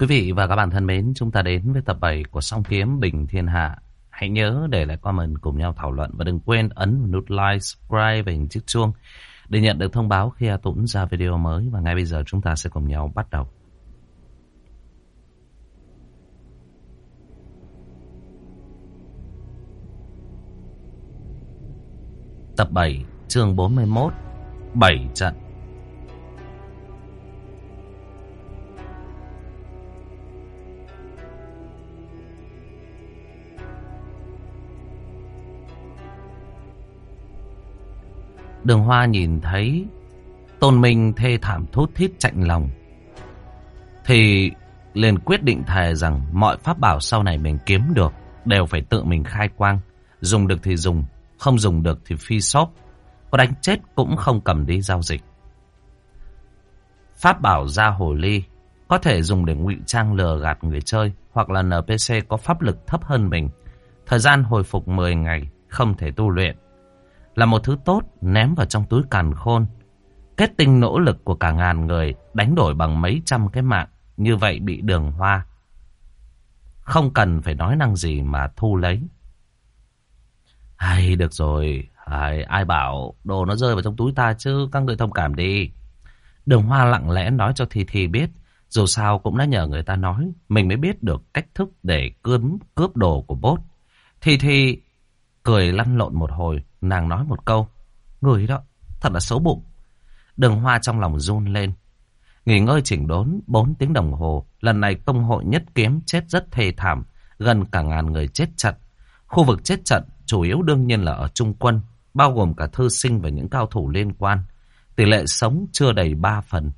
Quý vị và các bạn thân mến, chúng ta đến với tập 7 của Song Kiếm Bình Thiên Hạ. Hãy nhớ để lại comment cùng nhau thảo luận và đừng quên ấn nút like, subscribe và hình chiếc chuông để nhận được thông báo khi A Tũng ra video mới. Và ngay bây giờ chúng ta sẽ cùng nhau bắt đầu. Tập 7, chương 41, 7 trận. Đường Hoa nhìn thấy Tôn Minh thê thảm thút thít chạnh lòng. Thì liền quyết định thề rằng mọi pháp bảo sau này mình kiếm được đều phải tự mình khai quang. Dùng được thì dùng, không dùng được thì phi shop. Có đánh chết cũng không cầm đi giao dịch. Pháp bảo ra hồ ly có thể dùng để ngụy trang lừa gạt người chơi hoặc là NPC có pháp lực thấp hơn mình. Thời gian hồi phục 10 ngày, không thể tu luyện là một thứ tốt ném vào trong túi càn khôn. Kết tinh nỗ lực của cả ngàn người đánh đổi bằng mấy trăm cái mạng, như vậy bị đường hoa. Không cần phải nói năng gì mà thu lấy. Hay được rồi, ai, ai bảo đồ nó rơi vào trong túi ta chứ, các người thông cảm đi. Đường hoa lặng lẽ nói cho Thi Thi biết, dù sao cũng đã nhờ người ta nói, mình mới biết được cách thức để cướp, cướp đồ của bốt. Thi Thi cười lăn lộn một hồi, Nàng nói một câu. Người đó, thật là xấu bụng. Đường hoa trong lòng run lên. Nghỉ ngơi chỉnh đốn 4 tiếng đồng hồ. Lần này công hội nhất kiếm chết rất thê thảm. Gần cả ngàn người chết trận. Khu vực chết trận chủ yếu đương nhiên là ở Trung quân. Bao gồm cả thư sinh và những cao thủ liên quan. Tỷ lệ sống chưa đầy 3 phần.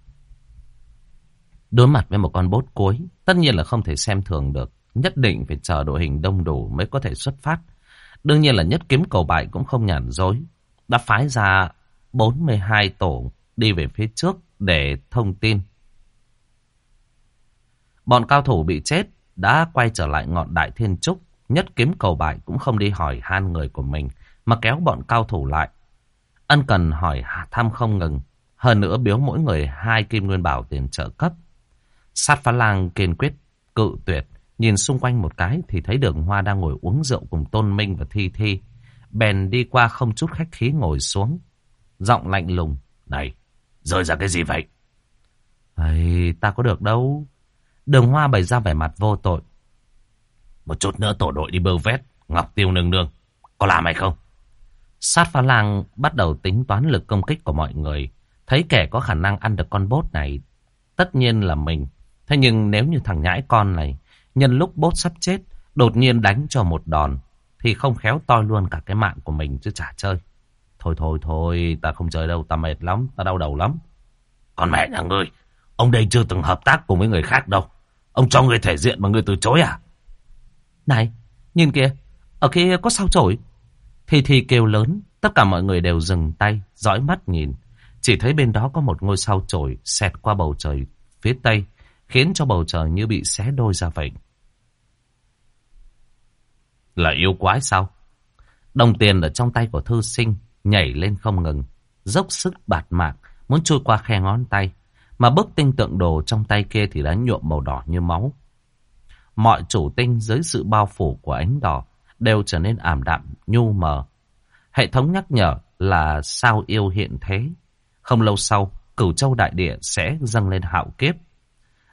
Đối mặt với một con bốt cuối. Tất nhiên là không thể xem thường được. Nhất định phải chờ đội hình đông đủ mới có thể xuất phát. Đương nhiên là nhất kiếm cầu bại cũng không nhàn dối. Đã phái ra 42 tổ đi về phía trước để thông tin. Bọn cao thủ bị chết đã quay trở lại ngọn đại thiên trúc. Nhất kiếm cầu bại cũng không đi hỏi han người của mình, mà kéo bọn cao thủ lại. Ân cần hỏi thăm không ngừng. Hơn nữa biếu mỗi người hai kim nguyên bảo tiền trợ cấp. Sát phá lang kiên quyết, cự tuyệt Nhìn xung quanh một cái thì thấy đường hoa đang ngồi uống rượu cùng Tôn Minh và Thi Thi. Bèn đi qua không chút khách khí ngồi xuống. Giọng lạnh lùng. Này, rơi ra cái gì vậy? Ây, ta có được đâu. Đường hoa bày ra vẻ mặt vô tội. Một chút nữa tổ đội đi bơ vét. Ngọc Tiêu nương nương. Có làm hay không? Sát phá lang bắt đầu tính toán lực công kích của mọi người. Thấy kẻ có khả năng ăn được con bốt này. Tất nhiên là mình. Thế nhưng nếu như thằng nhãi con này Nhân lúc bốt sắp chết, đột nhiên đánh cho một đòn, thì không khéo toi luôn cả cái mạng của mình chứ chả chơi. Thôi thôi thôi, ta không chơi đâu, ta mệt lắm, ta đau đầu lắm. Còn mẹ nhà ngươi, ông đây chưa từng hợp tác cùng với người khác đâu. Ông cho người thể diện mà người từ chối à? Này, nhìn kìa, ở kia có sao chổi. Thì thì kêu lớn, tất cả mọi người đều dừng tay, dõi mắt nhìn. Chỉ thấy bên đó có một ngôi sao chổi xẹt qua bầu trời phía tây, khiến cho bầu trời như bị xé đôi ra vậy. Là yêu quái sao? Đồng tiền ở trong tay của thư sinh nhảy lên không ngừng, dốc sức bạt mạng, muốn trôi qua khe ngón tay. Mà bức tinh tượng đồ trong tay kia thì đã nhuộm màu đỏ như máu. Mọi chủ tinh dưới sự bao phủ của ánh đỏ đều trở nên ảm đạm, nhu mờ. Hệ thống nhắc nhở là sao yêu hiện thế. Không lâu sau, cửu châu đại địa sẽ dâng lên hạo kiếp.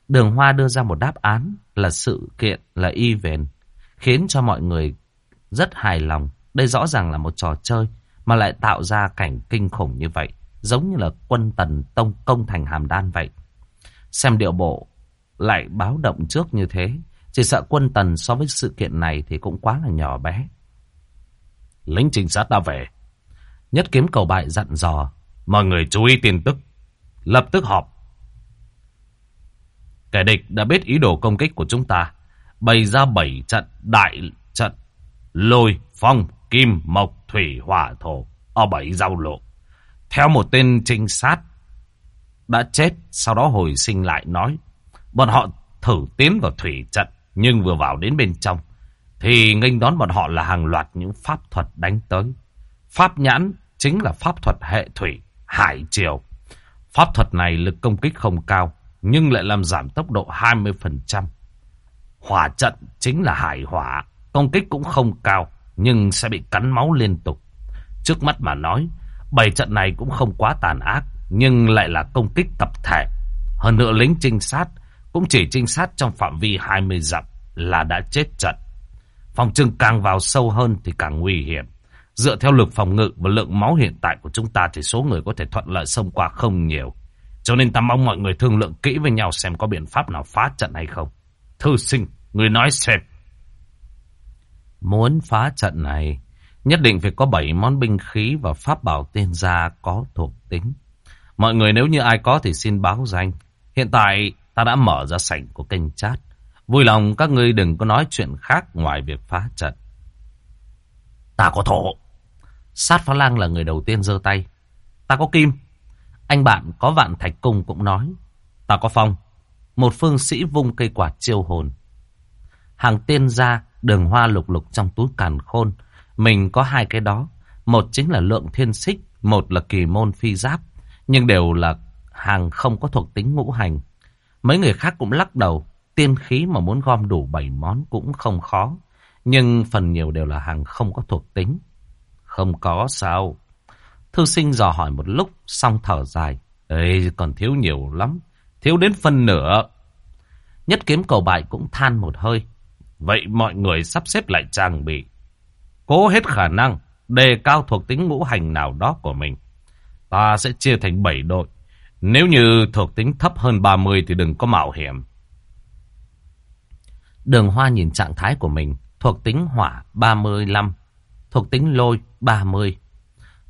Đường Hoa đưa ra một đáp án là sự kiện là event, khiến cho mọi người rất hài lòng. Đây rõ ràng là một trò chơi mà lại tạo ra cảnh kinh khủng như vậy, giống như là quân tần tông công thành hàm đan vậy. Xem điệu bộ lại báo động trước như thế, chỉ sợ quân tần so với sự kiện này thì cũng quá là nhỏ bé. Lính trinh sát đã về. Nhất kiếm cầu bại dặn dò, mọi người chú ý tin tức, lập tức họp Kẻ địch đã biết ý đồ công kích của chúng ta. Bày ra bảy trận đại trận. Lôi, phong, kim, mộc, thủy, hỏa, thổ. Ở bảy giao lộ. Theo một tên trinh sát đã chết. Sau đó hồi sinh lại nói. Bọn họ thử tiến vào thủy trận. Nhưng vừa vào đến bên trong. Thì nghênh đón bọn họ là hàng loạt những pháp thuật đánh tới. Pháp nhãn chính là pháp thuật hệ thủy, hải triều. Pháp thuật này lực công kích không cao, nhưng lại làm giảm tốc độ 20%. Hỏa trận chính là hải hỏa, công kích cũng không cao, nhưng sẽ bị cắn máu liên tục. Trước mắt mà nói, bảy trận này cũng không quá tàn ác, nhưng lại là công kích tập thể. Hơn nữa lính trinh sát cũng chỉ trinh sát trong phạm vi 20 dặm là đã chết trận. Phòng trưng càng vào sâu hơn thì càng nguy hiểm. Dựa theo lực phòng ngự và lượng máu hiện tại của chúng ta thì số người có thể thuận lợi xông qua không nhiều. Cho nên ta mong mọi người thương lượng kỹ với nhau xem có biện pháp nào phá trận hay không. Thư sinh, người nói xem. Muốn phá trận này, nhất định phải có 7 món binh khí và pháp bảo tiên gia có thuộc tính. Mọi người nếu như ai có thì xin báo danh. Hiện tại ta đã mở ra sảnh của kênh chat. Vui lòng các ngươi đừng có nói chuyện khác ngoài việc phá trận. Ta có thổ. Sát phá lang là người đầu tiên giơ tay. Ta có kim. Anh bạn có vạn thạch cung cũng nói. Ta có phong. Một phương sĩ vung cây quạt chiêu hồn. Hàng tiên gia đường hoa lục lục trong túi càn khôn. Mình có hai cái đó. Một chính là lượng thiên xích. Một là kỳ môn phi giáp. Nhưng đều là hàng không có thuộc tính ngũ hành. Mấy người khác cũng lắc đầu. Tiên khí mà muốn gom đủ bảy món cũng không khó. Nhưng phần nhiều đều là hàng không có thuộc tính. Không có sao. Thư sinh dò hỏi một lúc, xong thở dài. Ê, còn thiếu nhiều lắm. Thiếu đến phân nửa. Nhất kiếm cầu bại cũng than một hơi. Vậy mọi người sắp xếp lại trang bị. Cố hết khả năng, đề cao thuộc tính ngũ hành nào đó của mình. Ta sẽ chia thành 7 đội. Nếu như thuộc tính thấp hơn 30 thì đừng có mạo hiểm. Đường Hoa nhìn trạng thái của mình. Thuộc tính hỏa 35. Thuộc tính lôi 30.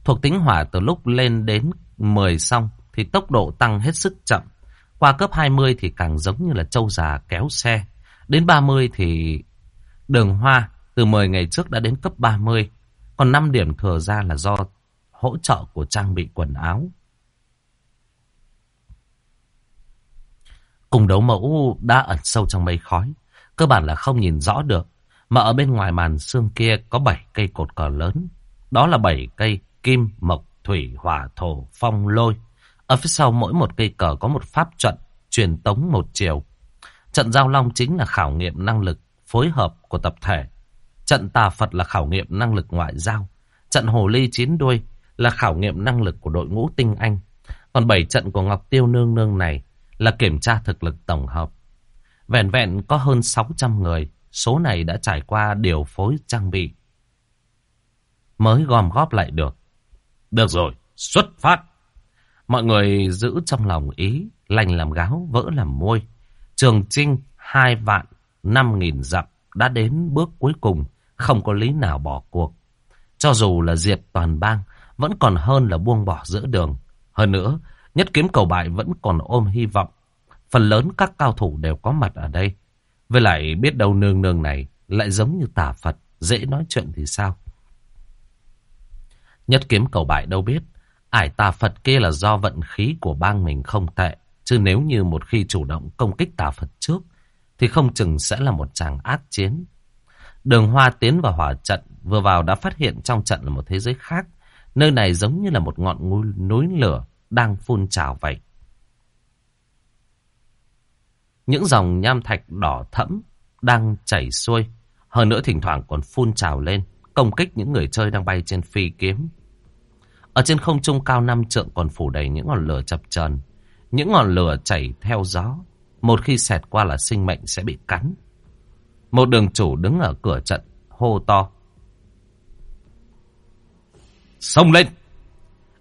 Thuộc tính hỏa từ lúc lên đến 10 xong thì tốc độ tăng hết sức chậm. Qua cấp 20 thì càng giống như là châu già kéo xe. Đến 30 thì đường hoa từ 10 ngày trước đã đến cấp 30. Còn 5 điểm thừa ra là do hỗ trợ của trang bị quần áo. Cùng đấu mẫu đã ẩn sâu trong mây khói. Cơ bản là không nhìn rõ được. Mà ở bên ngoài màn xương kia có 7 cây cột cờ lớn. Đó là 7 cây kim, mộc, thủy, hỏa, thổ, phong, lôi. Ở phía sau mỗi một cây cờ có một pháp trận, truyền tống một chiều. Trận giao long chính là khảo nghiệm năng lực phối hợp của tập thể. Trận tà Phật là khảo nghiệm năng lực ngoại giao. Trận hồ ly chín đuôi là khảo nghiệm năng lực của đội ngũ tinh anh. Còn bảy trận của Ngọc Tiêu Nương Nương này là kiểm tra thực lực tổng hợp. Vẹn vẹn có hơn 600 người, số này đã trải qua điều phối trang bị. Mới gom góp lại được. Được rồi, xuất phát. Mọi người giữ trong lòng ý, lành làm gáo, vỡ làm môi. Trường Trinh hai vạn năm nghìn dặm đã đến bước cuối cùng, không có lý nào bỏ cuộc. Cho dù là diệt toàn bang, vẫn còn hơn là buông bỏ giữa đường. Hơn nữa, nhất kiếm cầu bại vẫn còn ôm hy vọng. Phần lớn các cao thủ đều có mặt ở đây. Với lại biết đâu nương nương này lại giống như tà Phật, dễ nói chuyện thì sao? Nhất kiếm cầu bại đâu biết, ải tà Phật kia là do vận khí của bang mình không tệ. Chứ nếu như một khi chủ động công kích tà Phật trước, thì không chừng sẽ là một tràng ác chiến. Đường Hoa tiến vào hỏa trận, vừa vào đã phát hiện trong trận là một thế giới khác. Nơi này giống như là một ngọn núi lửa đang phun trào vậy. Những dòng nham thạch đỏ thẫm đang chảy xuôi. Hơn nữa thỉnh thoảng còn phun trào lên, công kích những người chơi đang bay trên phi kiếm. Ở trên không trung cao năm trượng còn phủ đầy những ngọn lửa chập chờn, những ngọn lửa chảy theo gió, một khi xẹt qua là sinh mệnh sẽ bị cắn. Một đường chủ đứng ở cửa trận, hô to. Xông lên!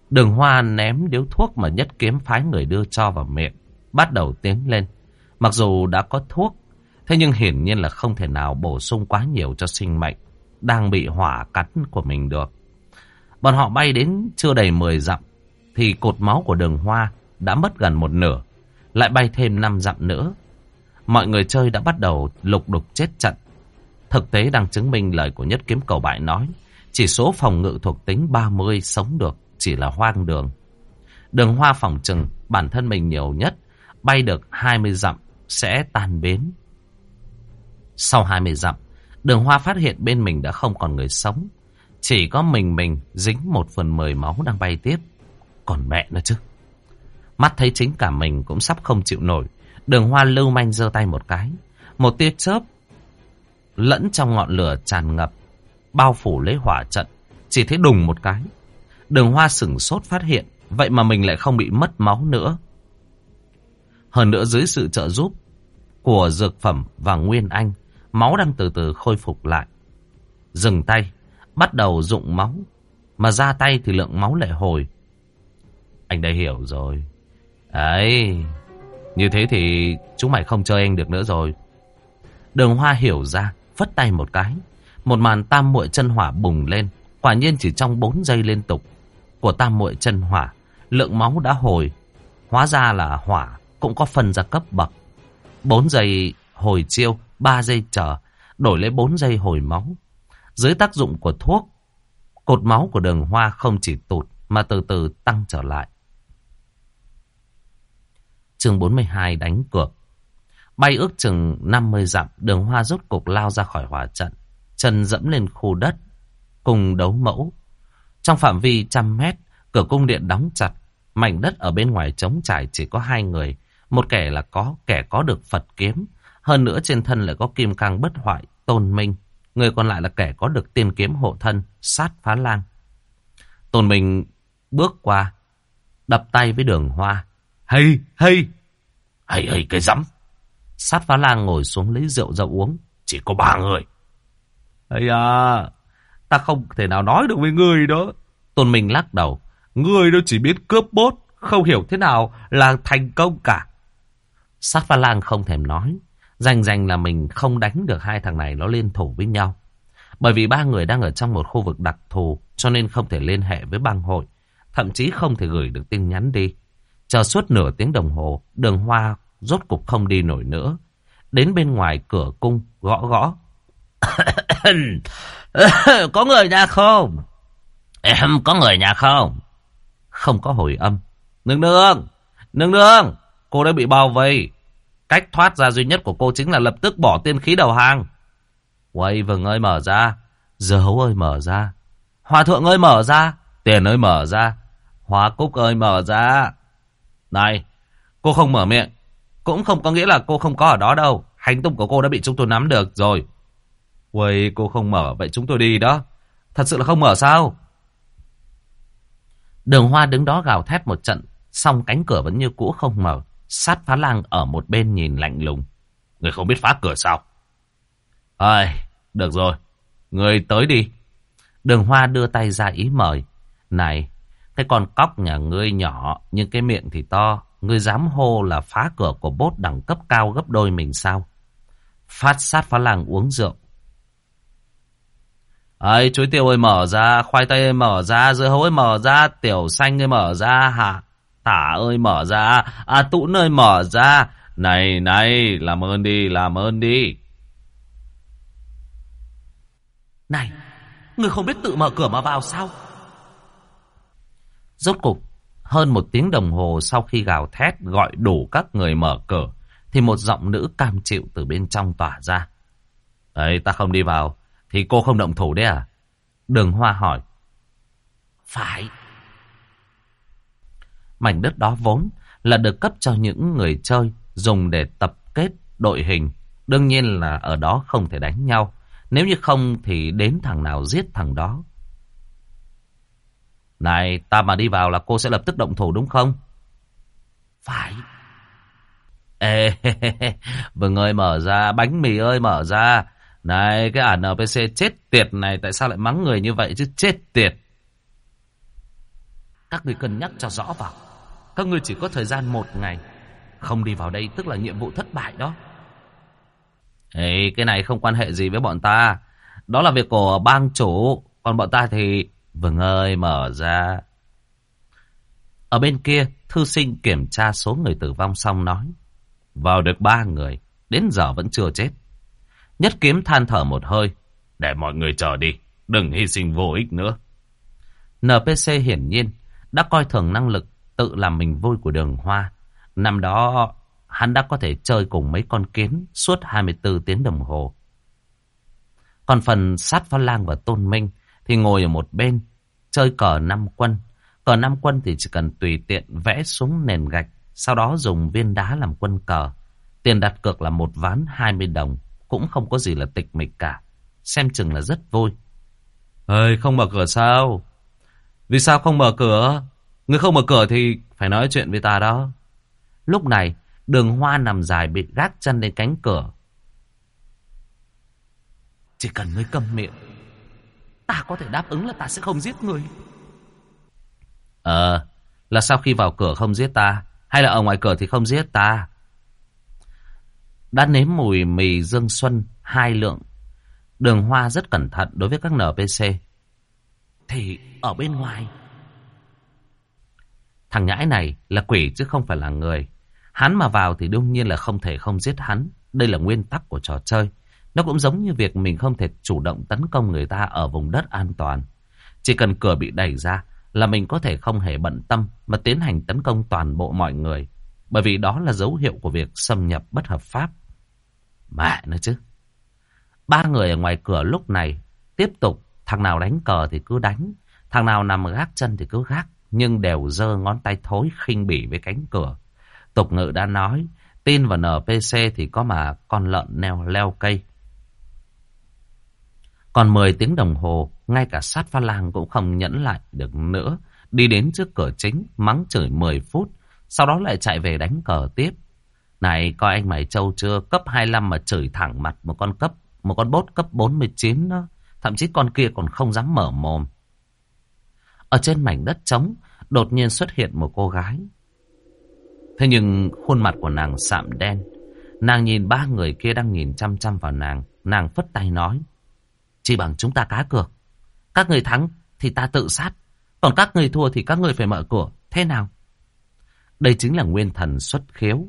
Đường hoa ném điếu thuốc mà nhất kiếm phái người đưa cho vào miệng, bắt đầu tiến lên. Mặc dù đã có thuốc, thế nhưng hiển nhiên là không thể nào bổ sung quá nhiều cho sinh mệnh đang bị hỏa cắn của mình được. Bọn họ bay đến chưa đầy 10 dặm, thì cột máu của đường hoa đã mất gần một nửa, lại bay thêm 5 dặm nữa. Mọi người chơi đã bắt đầu lục đục chết trận. Thực tế đang chứng minh lời của nhất kiếm cầu bại nói, chỉ số phòng ngự thuộc tính 30 sống được chỉ là hoang đường. Đường hoa phòng trừng bản thân mình nhiều nhất, bay được 20 dặm sẽ tan bến. Sau 20 dặm, đường hoa phát hiện bên mình đã không còn người sống. Chỉ có mình mình dính một phần mười máu đang bay tiếp. Còn mẹ nữa chứ. Mắt thấy chính cả mình cũng sắp không chịu nổi. Đường hoa lưu manh giơ tay một cái. Một tia chớp lẫn trong ngọn lửa tràn ngập, bao phủ lấy hỏa trận. Chỉ thấy đùng một cái. Đường hoa sửng sốt phát hiện, vậy mà mình lại không bị mất máu nữa. Hơn nữa dưới sự trợ giúp của dược phẩm và nguyên anh, máu đang từ từ khôi phục lại. Dừng tay, bắt đầu dụng máu, mà ra tay thì lượng máu lại hồi. Anh đã hiểu rồi. Ấy, như thế thì chúng mày không chơi anh được nữa rồi. Đường Hoa hiểu ra, phất tay một cái. Một màn tam muội chân hỏa bùng lên. Quả nhiên chỉ trong 4 giây liên tục của tam muội chân hỏa, lượng máu đã hồi. Hóa ra là hỏa cũng có phần ra cấp bậc. 4 giây hồi chiêu, 3 giây chờ, đổi lấy 4 giây hồi máu. Dưới tác dụng của thuốc, cột máu của đường hoa không chỉ tụt mà từ từ tăng trở lại. Chương 42 đánh cược. Bay ước chừng 50 dặm, đường hoa rốt cục lao ra khỏi hỏa trận. Chân dẫm lên khu đất, cùng đấu mẫu. Trong phạm vi trăm mét, cửa cung điện đóng chặt. Mảnh đất ở bên ngoài trống trải chỉ có hai người. Một kẻ là có, kẻ có được Phật kiếm. Hơn nữa trên thân lại có kim cang bất hoại, tôn minh. Người còn lại là kẻ có được tiên kiếm hộ thân, sát phá lang. Tôn minh bước qua, đập tay với đường hoa. Hay, hay, hay, hay cái rắm. Sát phá lang ngồi xuống lấy rượu ra uống. Chỉ có ba người. Ây à, ta không thể nào nói được với người đó. Tôn Minh lắc đầu. Người đó chỉ biết cướp bốt, không hiểu thế nào là thành công cả. Sát phá lang không thèm nói. Danh danh là mình không đánh được hai thằng này nó liên thủ với nhau. Bởi vì ba người đang ở trong một khu vực đặc thù cho nên không thể liên hệ với bang hội. Thậm chí không thể gửi được tin nhắn đi. Chờ suốt nửa tiếng đồng hồ, đường hoa rốt cục không đi nổi nữa. Đến bên ngoài cửa cung, gõ gõ. có người nhà không? Em có người nhà không? Không có hồi âm. Nương nương! Nương nương! Cô đã bị bao vây. Cách thoát ra duy nhất của cô chính là lập tức bỏ tiên khí đầu hàng. Quay vừng ơi mở ra. dấu ơi mở ra. Hòa thượng ơi mở ra. Tiền ơi mở ra. Hóa cúc ơi mở ra. Này, cô không mở miệng. Cũng không có nghĩa là cô không có ở đó đâu. Hành tung của cô đã bị chúng tôi nắm được rồi. Quay cô không mở, vậy chúng tôi đi đó. Thật sự là không mở sao? Đường Hoa đứng đó gào thét một trận, xong cánh cửa vẫn như cũ không mở. Sát phá lang ở một bên nhìn lạnh lùng. Người không biết phá cửa sao? Ơi, được rồi. Người tới đi. Đường Hoa đưa tay ra ý mời. Này, cái con cóc nhà ngươi nhỏ, nhưng cái miệng thì to. Ngươi dám hô là phá cửa của bốt đẳng cấp cao gấp đôi mình sao? Phát sát phá lang uống rượu. Ấy, chuối tiêu ơi mở ra, khoai tây ơi mở ra, dưa hấu ơi mở ra, tiểu xanh ơi mở ra, hả? Tả ơi mở ra, à tũn ơi mở ra. Này, này, làm ơn đi, làm ơn đi. Này, người không biết tự mở cửa mà vào sao? Rốt cục, hơn một tiếng đồng hồ sau khi gào thét gọi đủ các người mở cửa, thì một giọng nữ cam chịu từ bên trong tỏa ra. Ấy, ta không đi vào, thì cô không động thủ đấy à? Đường Hoa hỏi. Phải. Mảnh đất đó vốn là được cấp cho những người chơi dùng để tập kết đội hình. Đương nhiên là ở đó không thể đánh nhau. Nếu như không thì đến thằng nào giết thằng đó. Này, ta mà đi vào là cô sẽ lập tức động thủ đúng không? Phải. Ê, Vừng ơi mở ra, bánh mì ơi mở ra. Này, cái ả NPC chết tiệt này tại sao lại mắng người như vậy chứ chết tiệt. Các người cân nhắc cho rõ vào. Các người chỉ có thời gian một ngày. Không đi vào đây tức là nhiệm vụ thất bại đó. Ê, cái này không quan hệ gì với bọn ta. Đó là việc của bang chủ. Còn bọn ta thì Vâng ơi, mở ra. Ở bên kia, thư sinh kiểm tra số người tử vong xong nói. Vào được ba người, đến giờ vẫn chưa chết. Nhất kiếm than thở một hơi. Để mọi người chờ đi, đừng hy sinh vô ích nữa. NPC hiển nhiên đã coi thường năng lực tự làm mình vui của đường hoa. Năm đó, hắn đã có thể chơi cùng mấy con kiến suốt 24 tiếng đồng hồ. Còn phần sát phá lang và tôn minh thì ngồi ở một bên chơi cờ năm quân. Cờ năm quân thì chỉ cần tùy tiện vẽ xuống nền gạch, sau đó dùng viên đá làm quân cờ. Tiền đặt cược là một ván 20 đồng. Cũng không có gì là tịch mịch cả. Xem chừng là rất vui. Ơi, không mở cửa sao? Vì sao không mở cửa? Người không mở cửa thì phải nói chuyện với ta đó. Lúc này, đường hoa nằm dài bị gác chân lên cánh cửa. Chỉ cần ngươi cầm miệng, ta có thể đáp ứng là ta sẽ không giết ngươi. Ờ, là sau khi vào cửa không giết ta, hay là ở ngoài cửa thì không giết ta? Đã nếm mùi mì Dương Xuân hai lượng. Đường Hoa rất cẩn thận đối với các NPC. Thì ở bên ngoài. Thằng nhãi này là quỷ chứ không phải là người. Hắn mà vào thì đương nhiên là không thể không giết hắn. Đây là nguyên tắc của trò chơi. Nó cũng giống như việc mình không thể chủ động tấn công người ta ở vùng đất an toàn. Chỉ cần cửa bị đẩy ra là mình có thể không hề bận tâm mà tiến hành tấn công toàn bộ mọi người. Bởi vì đó là dấu hiệu của việc xâm nhập bất hợp pháp. Mẹ nữa chứ. Ba người ở ngoài cửa lúc này tiếp tục thằng nào đánh cờ thì cứ đánh, thằng nào nằm gác chân thì cứ gác, nhưng đều giơ ngón tay thối khinh bỉ với cánh cửa. Tục ngữ đã nói, tin vào NPC thì có mà con lợn neo leo cây. Còn 10 tiếng đồng hồ, ngay cả sát pha lang cũng không nhẫn lại được nữa. Đi đến trước cửa chính, mắng chửi 10 phút, sau đó lại chạy về đánh cờ tiếp. Này, coi anh mày trâu chưa, cấp 25 mà chửi thẳng mặt một con cấp, một con bốt cấp 49 đó. Thậm chí con kia còn không dám mở mồm. Ở trên mảnh đất trống, đột nhiên xuất hiện một cô gái. Thế nhưng khuôn mặt của nàng sạm đen. Nàng nhìn ba người kia đang nhìn chăm chăm vào nàng. Nàng phất tay nói. Chỉ bằng chúng ta cá cược. Các người thắng thì ta tự sát. Còn các người thua thì các người phải mở cửa. Thế nào? Đây chính là nguyên thần xuất khiếu.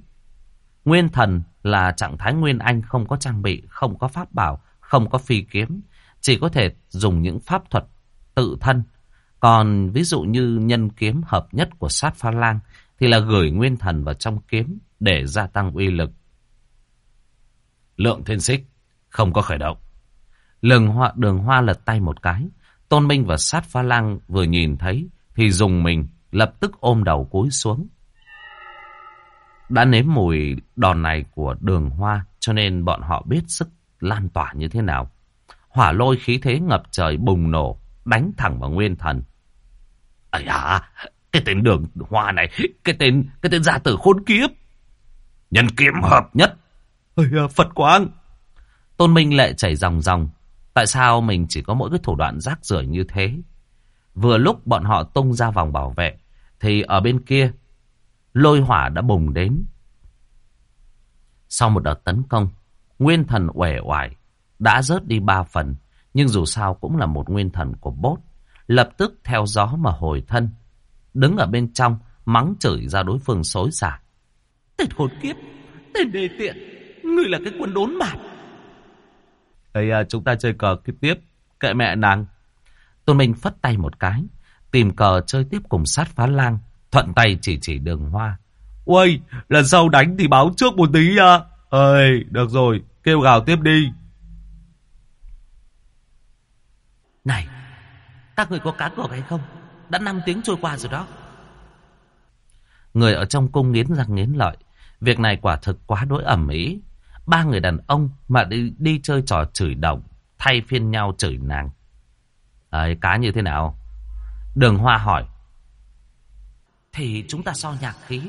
Nguyên thần là trạng thái nguyên anh không có trang bị, không có pháp bảo, không có phi kiếm. Chỉ có thể dùng những pháp thuật tự thân. Còn ví dụ như nhân kiếm hợp nhất của sát pha lang thì là gửi nguyên thần vào trong kiếm để gia tăng uy lực. Lượng thiên xích không có khởi động. Lường hoa, đường hoa lật tay một cái. Tôn Minh và sát pha lang vừa nhìn thấy thì dùng mình lập tức ôm đầu cúi xuống. Đã nếm mùi đòn này của đường hoa cho nên bọn họ biết sức lan tỏa như thế nào. Hỏa lôi khí thế ngập trời bùng nổ, đánh thẳng vào nguyên thần. Ây à, cái tên đường hoa này, cái tên cái tên gia tử khốn kiếp. Nhân kiếm hợp nhất. Ây à, Phật quang. Tôn Minh lệ chảy ròng ròng. Tại sao mình chỉ có mỗi cái thủ đoạn rác rưởi như thế? Vừa lúc bọn họ tung ra vòng bảo vệ, thì ở bên kia, lôi hỏa đã bùng đến. Sau một đợt tấn công, nguyên thần uể oải đã rớt đi ba phần, nhưng dù sao cũng là một nguyên thần của bốt. Lập tức theo gió mà hồi thân, đứng ở bên trong, mắng chửi ra đối phương xối xả. Tên hồn kiếp, tên đề tiện, ngươi là cái quân đốn mạt. Ây à, chúng ta chơi cờ tiếp tiếp, kệ mẹ nàng. Tôn Minh phất tay một cái, tìm cờ chơi tiếp cùng sát phá lang, thuận tay chỉ chỉ đường hoa. Ôi, lần sau đánh thì báo trước một tí à. Ơi, được rồi, kêu gào tiếp đi. Này, các người có cá cược hay không? Đã 5 tiếng trôi qua rồi đó. Người ở trong cung nghiến răng nghiến lợi. Việc này quả thực quá đối ẩm ý. Ba người đàn ông mà đi, đi chơi trò chửi động, thay phiên nhau chửi nàng. Ấy, cá như thế nào? Đường Hoa hỏi. Thì chúng ta so nhạc khí.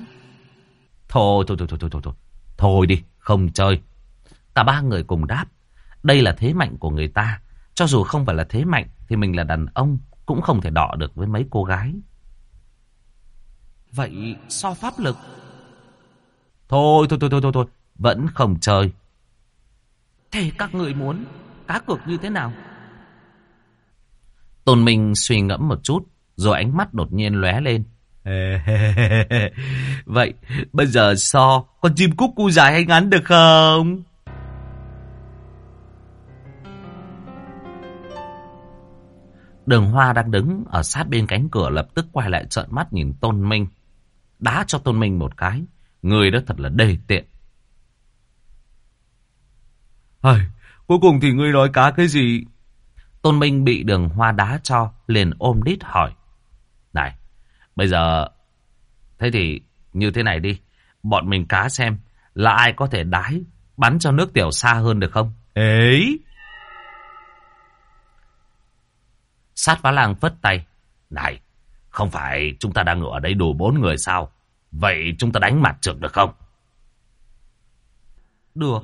Thôi, thôi, thôi, thôi, thôi, thôi, thôi. Thôi đi, không chơi. Cả ba người cùng đáp. Đây là thế mạnh của người ta. Cho dù không phải là thế mạnh, thì mình là đàn ông, cũng không thể đọ được với mấy cô gái. Vậy so pháp lực? Thôi, thôi, thôi, thôi, thôi, thôi. Vẫn không chơi. Thế các người muốn cá cược như thế nào? Tôn Minh suy ngẫm một chút, rồi ánh mắt đột nhiên lóe lên. Vậy bây giờ so con chim cúc cu dài hay ngắn được không? Đường Hoa đang đứng ở sát bên cánh cửa lập tức quay lại trợn mắt nhìn Tôn Minh. Đá cho Tôn Minh một cái. Người đó thật là đề tiện. Hời, cuối cùng thì ngươi nói cá cái gì? Tôn Minh bị đường hoa đá cho, liền ôm đít hỏi. Này, bây giờ, thế thì như thế này đi. Bọn mình cá xem, là ai có thể đái, bắn cho nước tiểu xa hơn được không? Ấy! Sát phá lang phất tay. Này, không phải chúng ta đang ở đây đủ bốn người sao? Vậy chúng ta đánh mặt trượt được không? Được.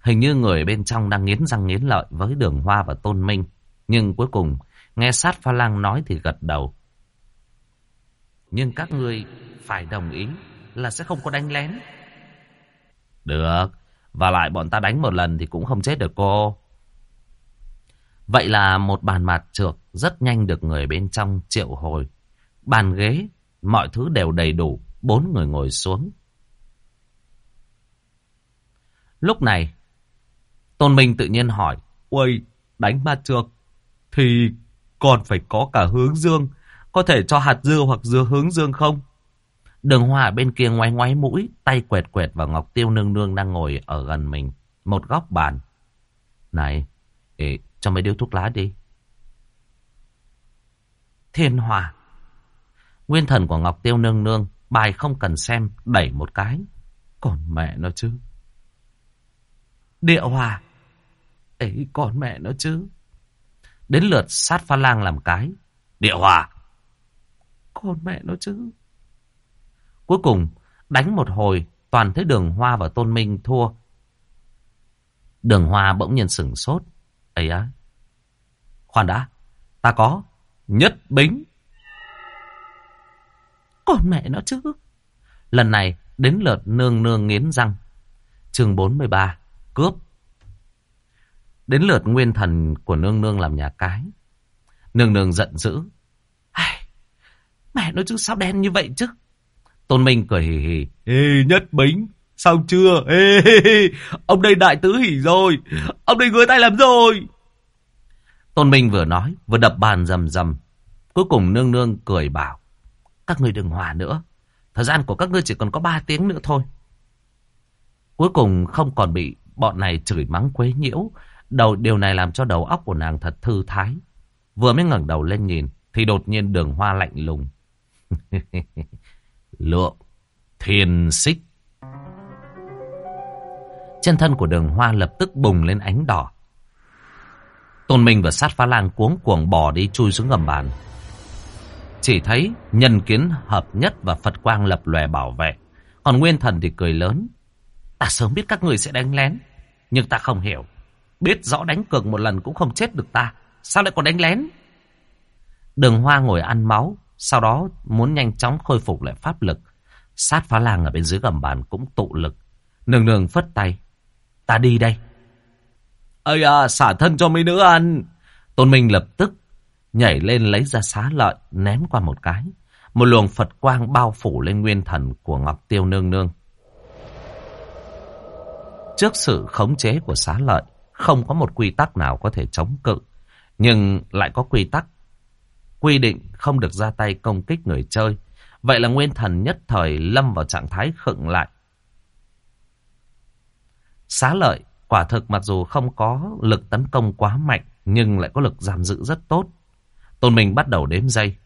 Hình như người bên trong đang nghiến răng nghiến lợi với đường hoa và tôn minh. Nhưng cuối cùng, nghe sát pha lang nói thì gật đầu. Nhưng các ngươi phải đồng ý là sẽ không có đánh lén. Được, và lại bọn ta đánh một lần thì cũng không chết được cô. Vậy là một bàn mặt trược rất nhanh được người bên trong triệu hồi. Bàn ghế, mọi thứ đều đầy đủ, bốn người ngồi xuống. Lúc này, Tôn Minh tự nhiên hỏi, Ôi, đánh ma trược thì còn phải có cả hướng dương. Có thể cho hạt dưa hoặc dưa hướng dương không? Đường hòa bên kia ngoái ngoái mũi, tay quẹt quẹt vào Ngọc Tiêu nương nương đang ngồi ở gần mình, một góc bàn. Này, ê, cho mấy điếu thuốc lá đi. Thiên Hòa. Nguyên thần của Ngọc Tiêu nương nương, bài không cần xem, đẩy một cái. Còn mẹ nó chứ. Địa Hòa. Ấy còn mẹ nó chứ. Đến lượt sát pha lang làm cái. Địa Hòa. Còn mẹ nó chứ. Cuối cùng, đánh một hồi, toàn thấy đường hoa và tôn minh thua. Đường hoa bỗng nhiên sửng sốt. ấy á. Khoan đã, ta có. Nhất bính. Còn mẹ nó chứ. Lần này, đến lượt nương nương nghiến răng. chương 43, cướp. Đến lượt nguyên thần của nương nương làm nhà cái. Nương nương giận dữ. Mẹ nó chứ sao đen như vậy chứ? Tôn Minh cười hì hì. Ê, nhất bính, xong chưa? Ê, ông đây đại tứ hỉ rồi. Ông đây ngửa tay làm rồi. Tôn Minh vừa nói, vừa đập bàn rầm rầm. Cuối cùng nương nương cười bảo. Các ngươi đừng hòa nữa. Thời gian của các ngươi chỉ còn có ba tiếng nữa thôi. Cuối cùng không còn bị bọn này chửi mắng quấy nhiễu. Đầu điều này làm cho đầu óc của nàng thật thư thái. Vừa mới ngẩng đầu lên nhìn, thì đột nhiên đường hoa lạnh lùng. Lượng thiên xích. Trên thân của đường hoa lập tức bùng lên ánh đỏ. Tôn Minh và sát phá lang cuống cuồng bò đi chui xuống gầm bàn. Chỉ thấy nhân kiến hợp nhất và Phật quang lập lòe bảo vệ. Còn nguyên thần thì cười lớn. Ta sớm biết các người sẽ đánh lén. Nhưng ta không hiểu. Biết rõ đánh cược một lần cũng không chết được ta. Sao lại còn đánh lén? Đường hoa ngồi ăn máu. Sau đó muốn nhanh chóng khôi phục lại pháp lực. Sát phá lang ở bên dưới gầm bàn cũng tụ lực. Nương nương phất tay. Ta đi đây. Ây à, xả thân cho mấy đứa ăn. Tôn Minh lập tức nhảy lên lấy ra xá lợi, ném qua một cái. Một luồng Phật quang bao phủ lên nguyên thần của Ngọc Tiêu Nương Nương. Trước sự khống chế của xá lợi, không có một quy tắc nào có thể chống cự. Nhưng lại có quy tắc quy định không được ra tay công kích người chơi. Vậy là nguyên thần nhất thời lâm vào trạng thái khựng lại. Xá lợi, quả thực mặc dù không có lực tấn công quá mạnh, nhưng lại có lực giảm giữ rất tốt. Tôn Minh bắt đầu đếm giây.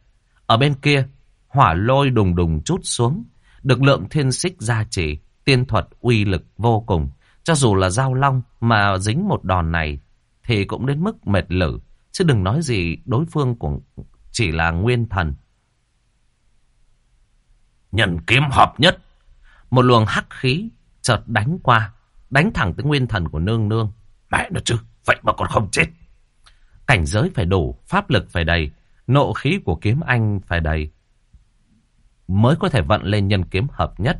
Ở bên kia, hỏa lôi đùng đùng chút xuống, được lượng thiên xích gia trì, tiên thuật uy lực vô cùng. Cho dù là giao long mà dính một đòn này thì cũng đến mức mệt lử. Chứ đừng nói gì đối phương cũng chỉ là nguyên thần. Nhân kiếm hợp nhất. Một luồng hắc khí chợt đánh qua, đánh thẳng tới nguyên thần của nương nương. Mẹ nó chứ, vậy mà còn không chết. Cảnh giới phải đủ, pháp lực phải đầy, nộ khí của kiếm anh phải đầy. Mới có thể vận lên nhân kiếm hợp nhất.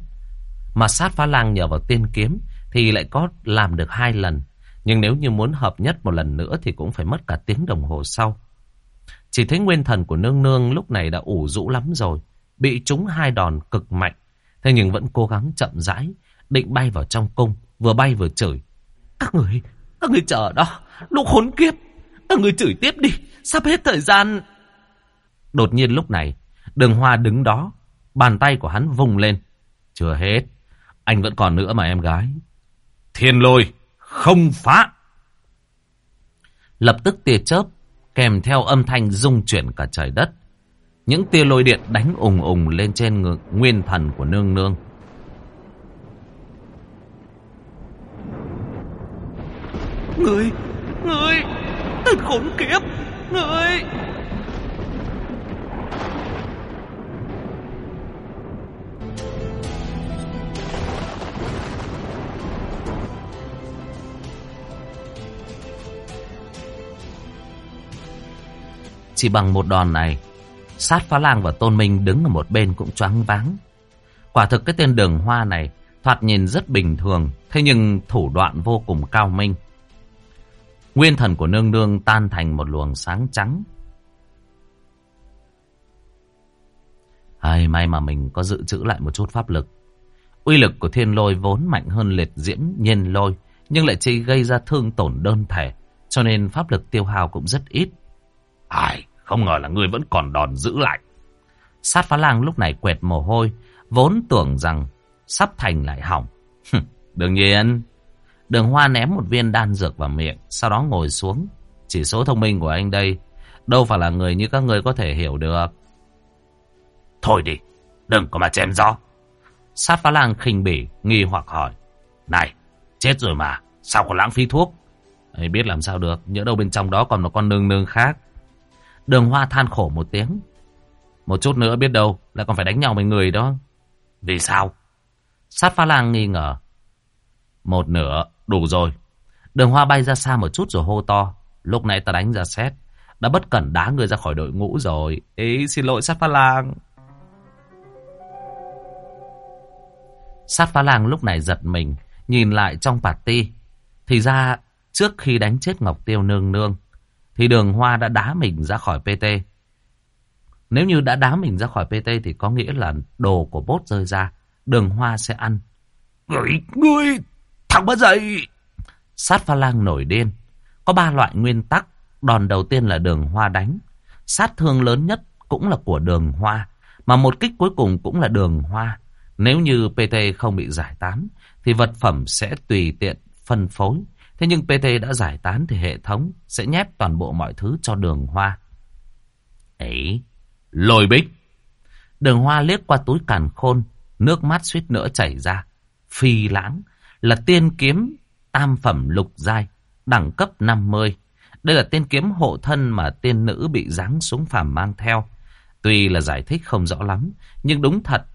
Mà sát phá lang nhờ vào tiên kiếm thì lại có làm được hai lần. Nhưng nếu như muốn hợp nhất một lần nữa thì cũng phải mất cả tiếng đồng hồ sau. Chỉ thấy nguyên thần của nương nương lúc này đã ủ rũ lắm rồi. Bị trúng hai đòn cực mạnh. Thế nhưng vẫn cố gắng chậm rãi. Định bay vào trong cung. Vừa bay vừa chửi. Các người, các người chờ đó. Lúc khốn kiếp. Các người chửi tiếp đi. Sắp hết thời gian. Đột nhiên lúc này. Đường hoa đứng đó. Bàn tay của hắn vùng lên. Chưa hết. Anh vẫn còn nữa mà em gái. Thiên lôi. Không phá. Lập tức tia chớp kèm theo âm thanh rung chuyển cả trời đất. Những tia lôi điện đánh ùng ùng lên trên ngực nguyên thần của nương nương. Người, người, tên khốn kiếp, người... Chỉ bằng một đòn này, sát phá lang và tôn minh đứng ở một bên cũng choáng váng. Quả thực cái tên đường hoa này thoạt nhìn rất bình thường, thế nhưng thủ đoạn vô cùng cao minh. Nguyên thần của nương nương tan thành một luồng sáng trắng. Ai may mà mình có dự trữ lại một chút pháp lực. Uy lực của thiên lôi vốn mạnh hơn liệt diễm nhiên lôi, nhưng lại chỉ gây ra thương tổn đơn thể, cho nên pháp lực tiêu hao cũng rất ít. Ai, không ngờ là ngươi vẫn còn đòn giữ lại. Sát phá lang lúc này quẹt mồ hôi, vốn tưởng rằng sắp thành lại hỏng. Đương nhiên, đường hoa ném một viên đan dược vào miệng, sau đó ngồi xuống. Chỉ số thông minh của anh đây, đâu phải là người như các người có thể hiểu được. Thôi đi, đừng có mà chém gió. Sát phá lang khinh bỉ, nghi hoặc hỏi. Này, chết rồi mà, sao còn lãng phí thuốc? Ấy biết làm sao được, nhỡ đâu bên trong đó còn một con nương nương khác. Đường hoa than khổ một tiếng. Một chút nữa biết đâu, lại còn phải đánh nhau với người đó. Vì sao? Sát phá lang nghi ngờ. Một nửa, đủ rồi. Đường hoa bay ra xa một chút rồi hô to. Lúc này ta đánh ra xét. Đã bất cẩn đá người ra khỏi đội ngũ rồi. Ý xin lỗi sát phá lang. Sát phá lang lúc này giật mình. Nhìn lại trong party. Thì ra trước khi đánh chết Ngọc Tiêu nương nương. Thì đường hoa đã đá mình ra khỏi PT. Nếu như đã đá mình ra khỏi PT thì có nghĩa là đồ của bốt rơi ra đường hoa sẽ ăn. Người, ngươi, thằng mất dậy. Sát pha lang nổi điên. Có ba loại nguyên tắc. Đòn đầu tiên là đường hoa đánh. Sát thương lớn nhất cũng là của đường hoa. Mà một kích cuối cùng cũng là đường hoa. Nếu như PT không bị giải tán, thì vật phẩm sẽ tùy tiện phân phối. Thế nhưng PT đã giải tán thì hệ thống sẽ nhét toàn bộ mọi thứ cho đường hoa. Ấy, lôi bích. Đường hoa liếc qua túi càn khôn, Nước mắt suýt nữa chảy ra. Phi lãng là tiên kiếm tam phẩm lục giai, đẳng cấp 50. Đây là tiên kiếm hộ thân mà tiên nữ bị giáng xuống phàm mang theo. Tuy là giải thích không rõ lắm, nhưng đúng thật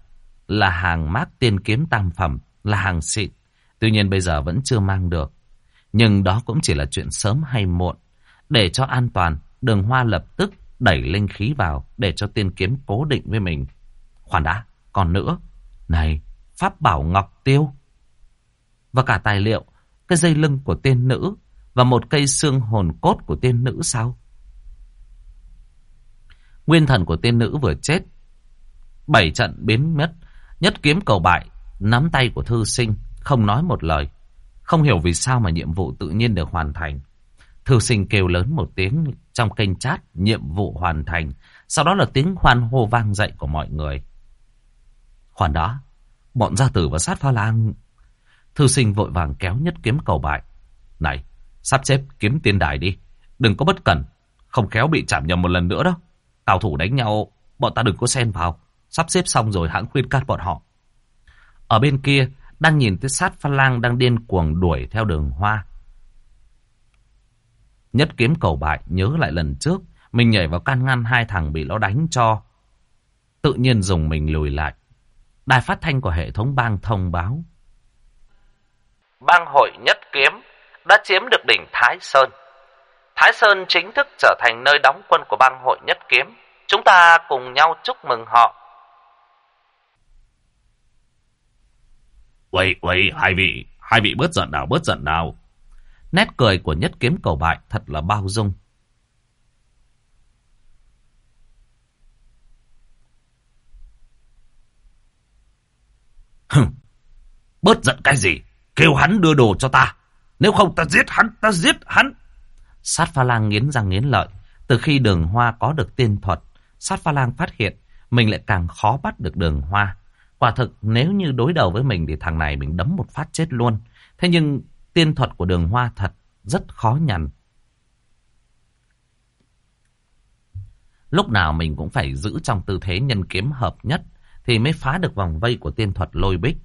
là hàng mát tiên kiếm tam phẩm, là hàng xịn. Tuy nhiên bây giờ vẫn chưa mang được. Nhưng đó cũng chỉ là chuyện sớm hay muộn. Để cho an toàn, đường hoa lập tức đẩy linh khí vào để cho tiên kiếm cố định với mình. Khoan đã, còn nữa, này, pháp bảo ngọc tiêu. Và cả tài liệu, cái dây lưng của tiên nữ và một cây xương hồn cốt của tiên nữ sao? Nguyên thần của tiên nữ vừa chết. Bảy trận biến mất, nhất kiếm cầu bại, nắm tay của thư sinh, không nói một lời. Không hiểu vì sao mà nhiệm vụ tự nhiên được hoàn thành. Thư sinh kêu lớn một tiếng trong kênh chat, nhiệm vụ hoàn thành. Sau đó là tiếng hoan hô vang dậy của mọi người. Khoản đó, bọn gia tử và sát pha lang. Thư sinh vội vàng kéo nhất kiếm cầu bại. Này, sắp xếp kiếm tiền đài đi. Đừng có bất cẩn, không khéo bị chạm nhầm một lần nữa đó. Tào thủ đánh nhau, bọn ta đừng có xen vào. Sắp xếp xong rồi hãng khuyên can bọn họ. Ở bên kia, đang nhìn thấy sát pha lang đang điên cuồng đuổi theo đường hoa. Nhất kiếm cầu bại nhớ lại lần trước, mình nhảy vào can ngăn hai thằng bị nó đánh cho. Tự nhiên dùng mình lùi lại. Đài phát thanh của hệ thống bang thông báo. Bang hội Nhất Kiếm đã chiếm được đỉnh Thái Sơn. Thái Sơn chính thức trở thành nơi đóng quân của bang hội Nhất Kiếm. Chúng ta cùng nhau chúc mừng họ. Quầy, quầy, hai vị, hai vị bớt giận nào, bớt giận nào. Nét cười của Nhất Kiếm cầu bại thật là bao dung. Hừm, bớt giận cái gì? Kêu hắn đưa đồ cho ta. Nếu không ta giết hắn, ta giết hắn. Sát pha lang nghiến răng nghiến lợi. Từ khi đường hoa có được tiên thuật, sát pha lang phát hiện mình lại càng khó bắt được đường hoa. Quả thực nếu như đối đầu với mình thì thằng này mình đấm một phát chết luôn. Thế nhưng tiên thuật của đường hoa thật rất khó nhằn. Lúc nào mình cũng phải giữ trong tư thế nhân kiếm hợp nhất thì mới phá được vòng vây của tiên thuật lôi bích.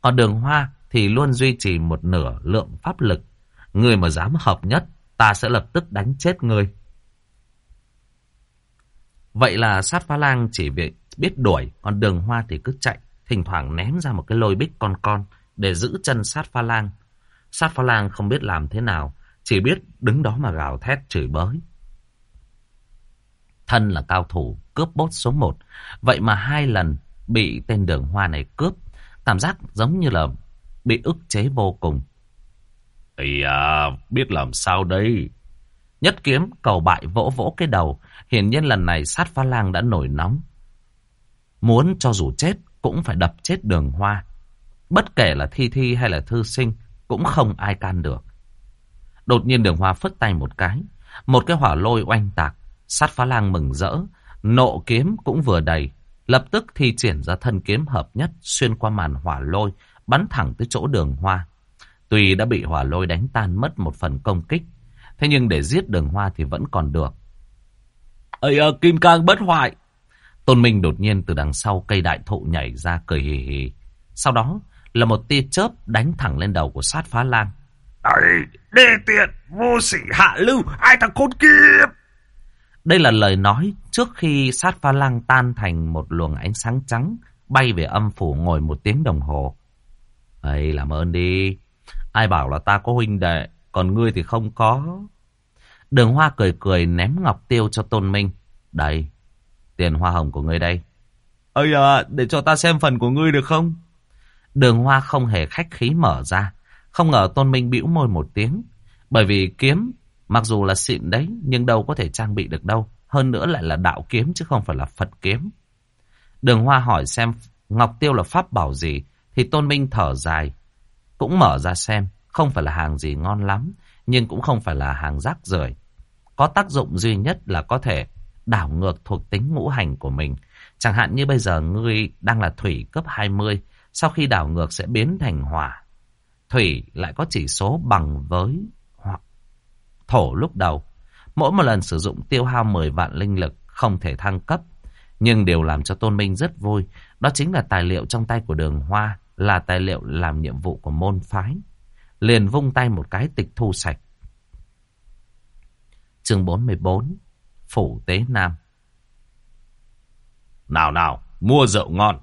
Còn đường hoa thì luôn duy trì một nửa lượng pháp lực. Người mà dám hợp nhất, ta sẽ lập tức đánh chết người. Vậy là sát phá lang chỉ việc biết đuổi, còn đường hoa thì cứ chạy, thỉnh thoảng ném ra một cái lôi bích con con để giữ chân sát pha lang. Sát pha lang không biết làm thế nào, chỉ biết đứng đó mà gào thét chửi bới. Thân là cao thủ, cướp bốt số một, vậy mà hai lần bị tên đường hoa này cướp, cảm giác giống như là bị ức chế vô cùng. Ây à, biết làm sao đây? Nhất kiếm cầu bại vỗ vỗ cái đầu, hiển nhiên lần này sát pha lang đã nổi nóng. Muốn cho dù chết cũng phải đập chết đường hoa. Bất kể là thi thi hay là thư sinh, cũng không ai can được. Đột nhiên đường hoa phất tay một cái, một cái hỏa lôi oanh tạc, sát phá lang mừng rỡ, nộ kiếm cũng vừa đầy, lập tức thi triển ra thân kiếm hợp nhất xuyên qua màn hỏa lôi, bắn thẳng tới chỗ đường hoa. Tuy đã bị hỏa lôi đánh tan mất một phần công kích, thế nhưng để giết đường hoa thì vẫn còn được. Ây à, kim cang bất hoại, Tôn Minh đột nhiên từ đằng sau cây đại thụ nhảy ra cười hì hì. Sau đó là một tia chớp đánh thẳng lên đầu của sát phá lang. Ấy, đê tiện, vô sĩ hạ lưu, ai thằng khốn kiếp. Đây là lời nói trước khi sát pha lang tan thành một luồng ánh sáng trắng, bay về âm phủ ngồi một tiếng đồng hồ. Ấy, làm ơn đi. Ai bảo là ta có huynh đệ, còn ngươi thì không có. Đường hoa cười cười ném ngọc tiêu cho Tôn Minh. Đây, Tiền hoa hồng của ngươi đây. Ây à, để cho ta xem phần của ngươi được không? Đường hoa không hề khách khí mở ra. Không ngờ Tôn Minh bĩu môi một tiếng. Bởi vì kiếm, mặc dù là xịn đấy, nhưng đâu có thể trang bị được đâu. Hơn nữa lại là đạo kiếm chứ không phải là Phật kiếm. Đường hoa hỏi xem Ngọc Tiêu là pháp bảo gì, thì Tôn Minh thở dài. Cũng mở ra xem, không phải là hàng gì ngon lắm, nhưng cũng không phải là hàng rác rưởi. Có tác dụng duy nhất là có thể đảo ngược thuộc tính ngũ hành của mình. Chẳng hạn như bây giờ ngươi đang là thủy cấp 20, sau khi đảo ngược sẽ biến thành hỏa. Thủy lại có chỉ số bằng với thổ lúc đầu. Mỗi một lần sử dụng tiêu hao 10 vạn linh lực không thể thăng cấp. Nhưng điều làm cho Tôn Minh rất vui, đó chính là tài liệu trong tay của đường hoa, là tài liệu làm nhiệm vụ của môn phái. Liền vung tay một cái tịch thu sạch. Chương 44 Phủ Tế Nam. Nào nào, mua rượu ngon.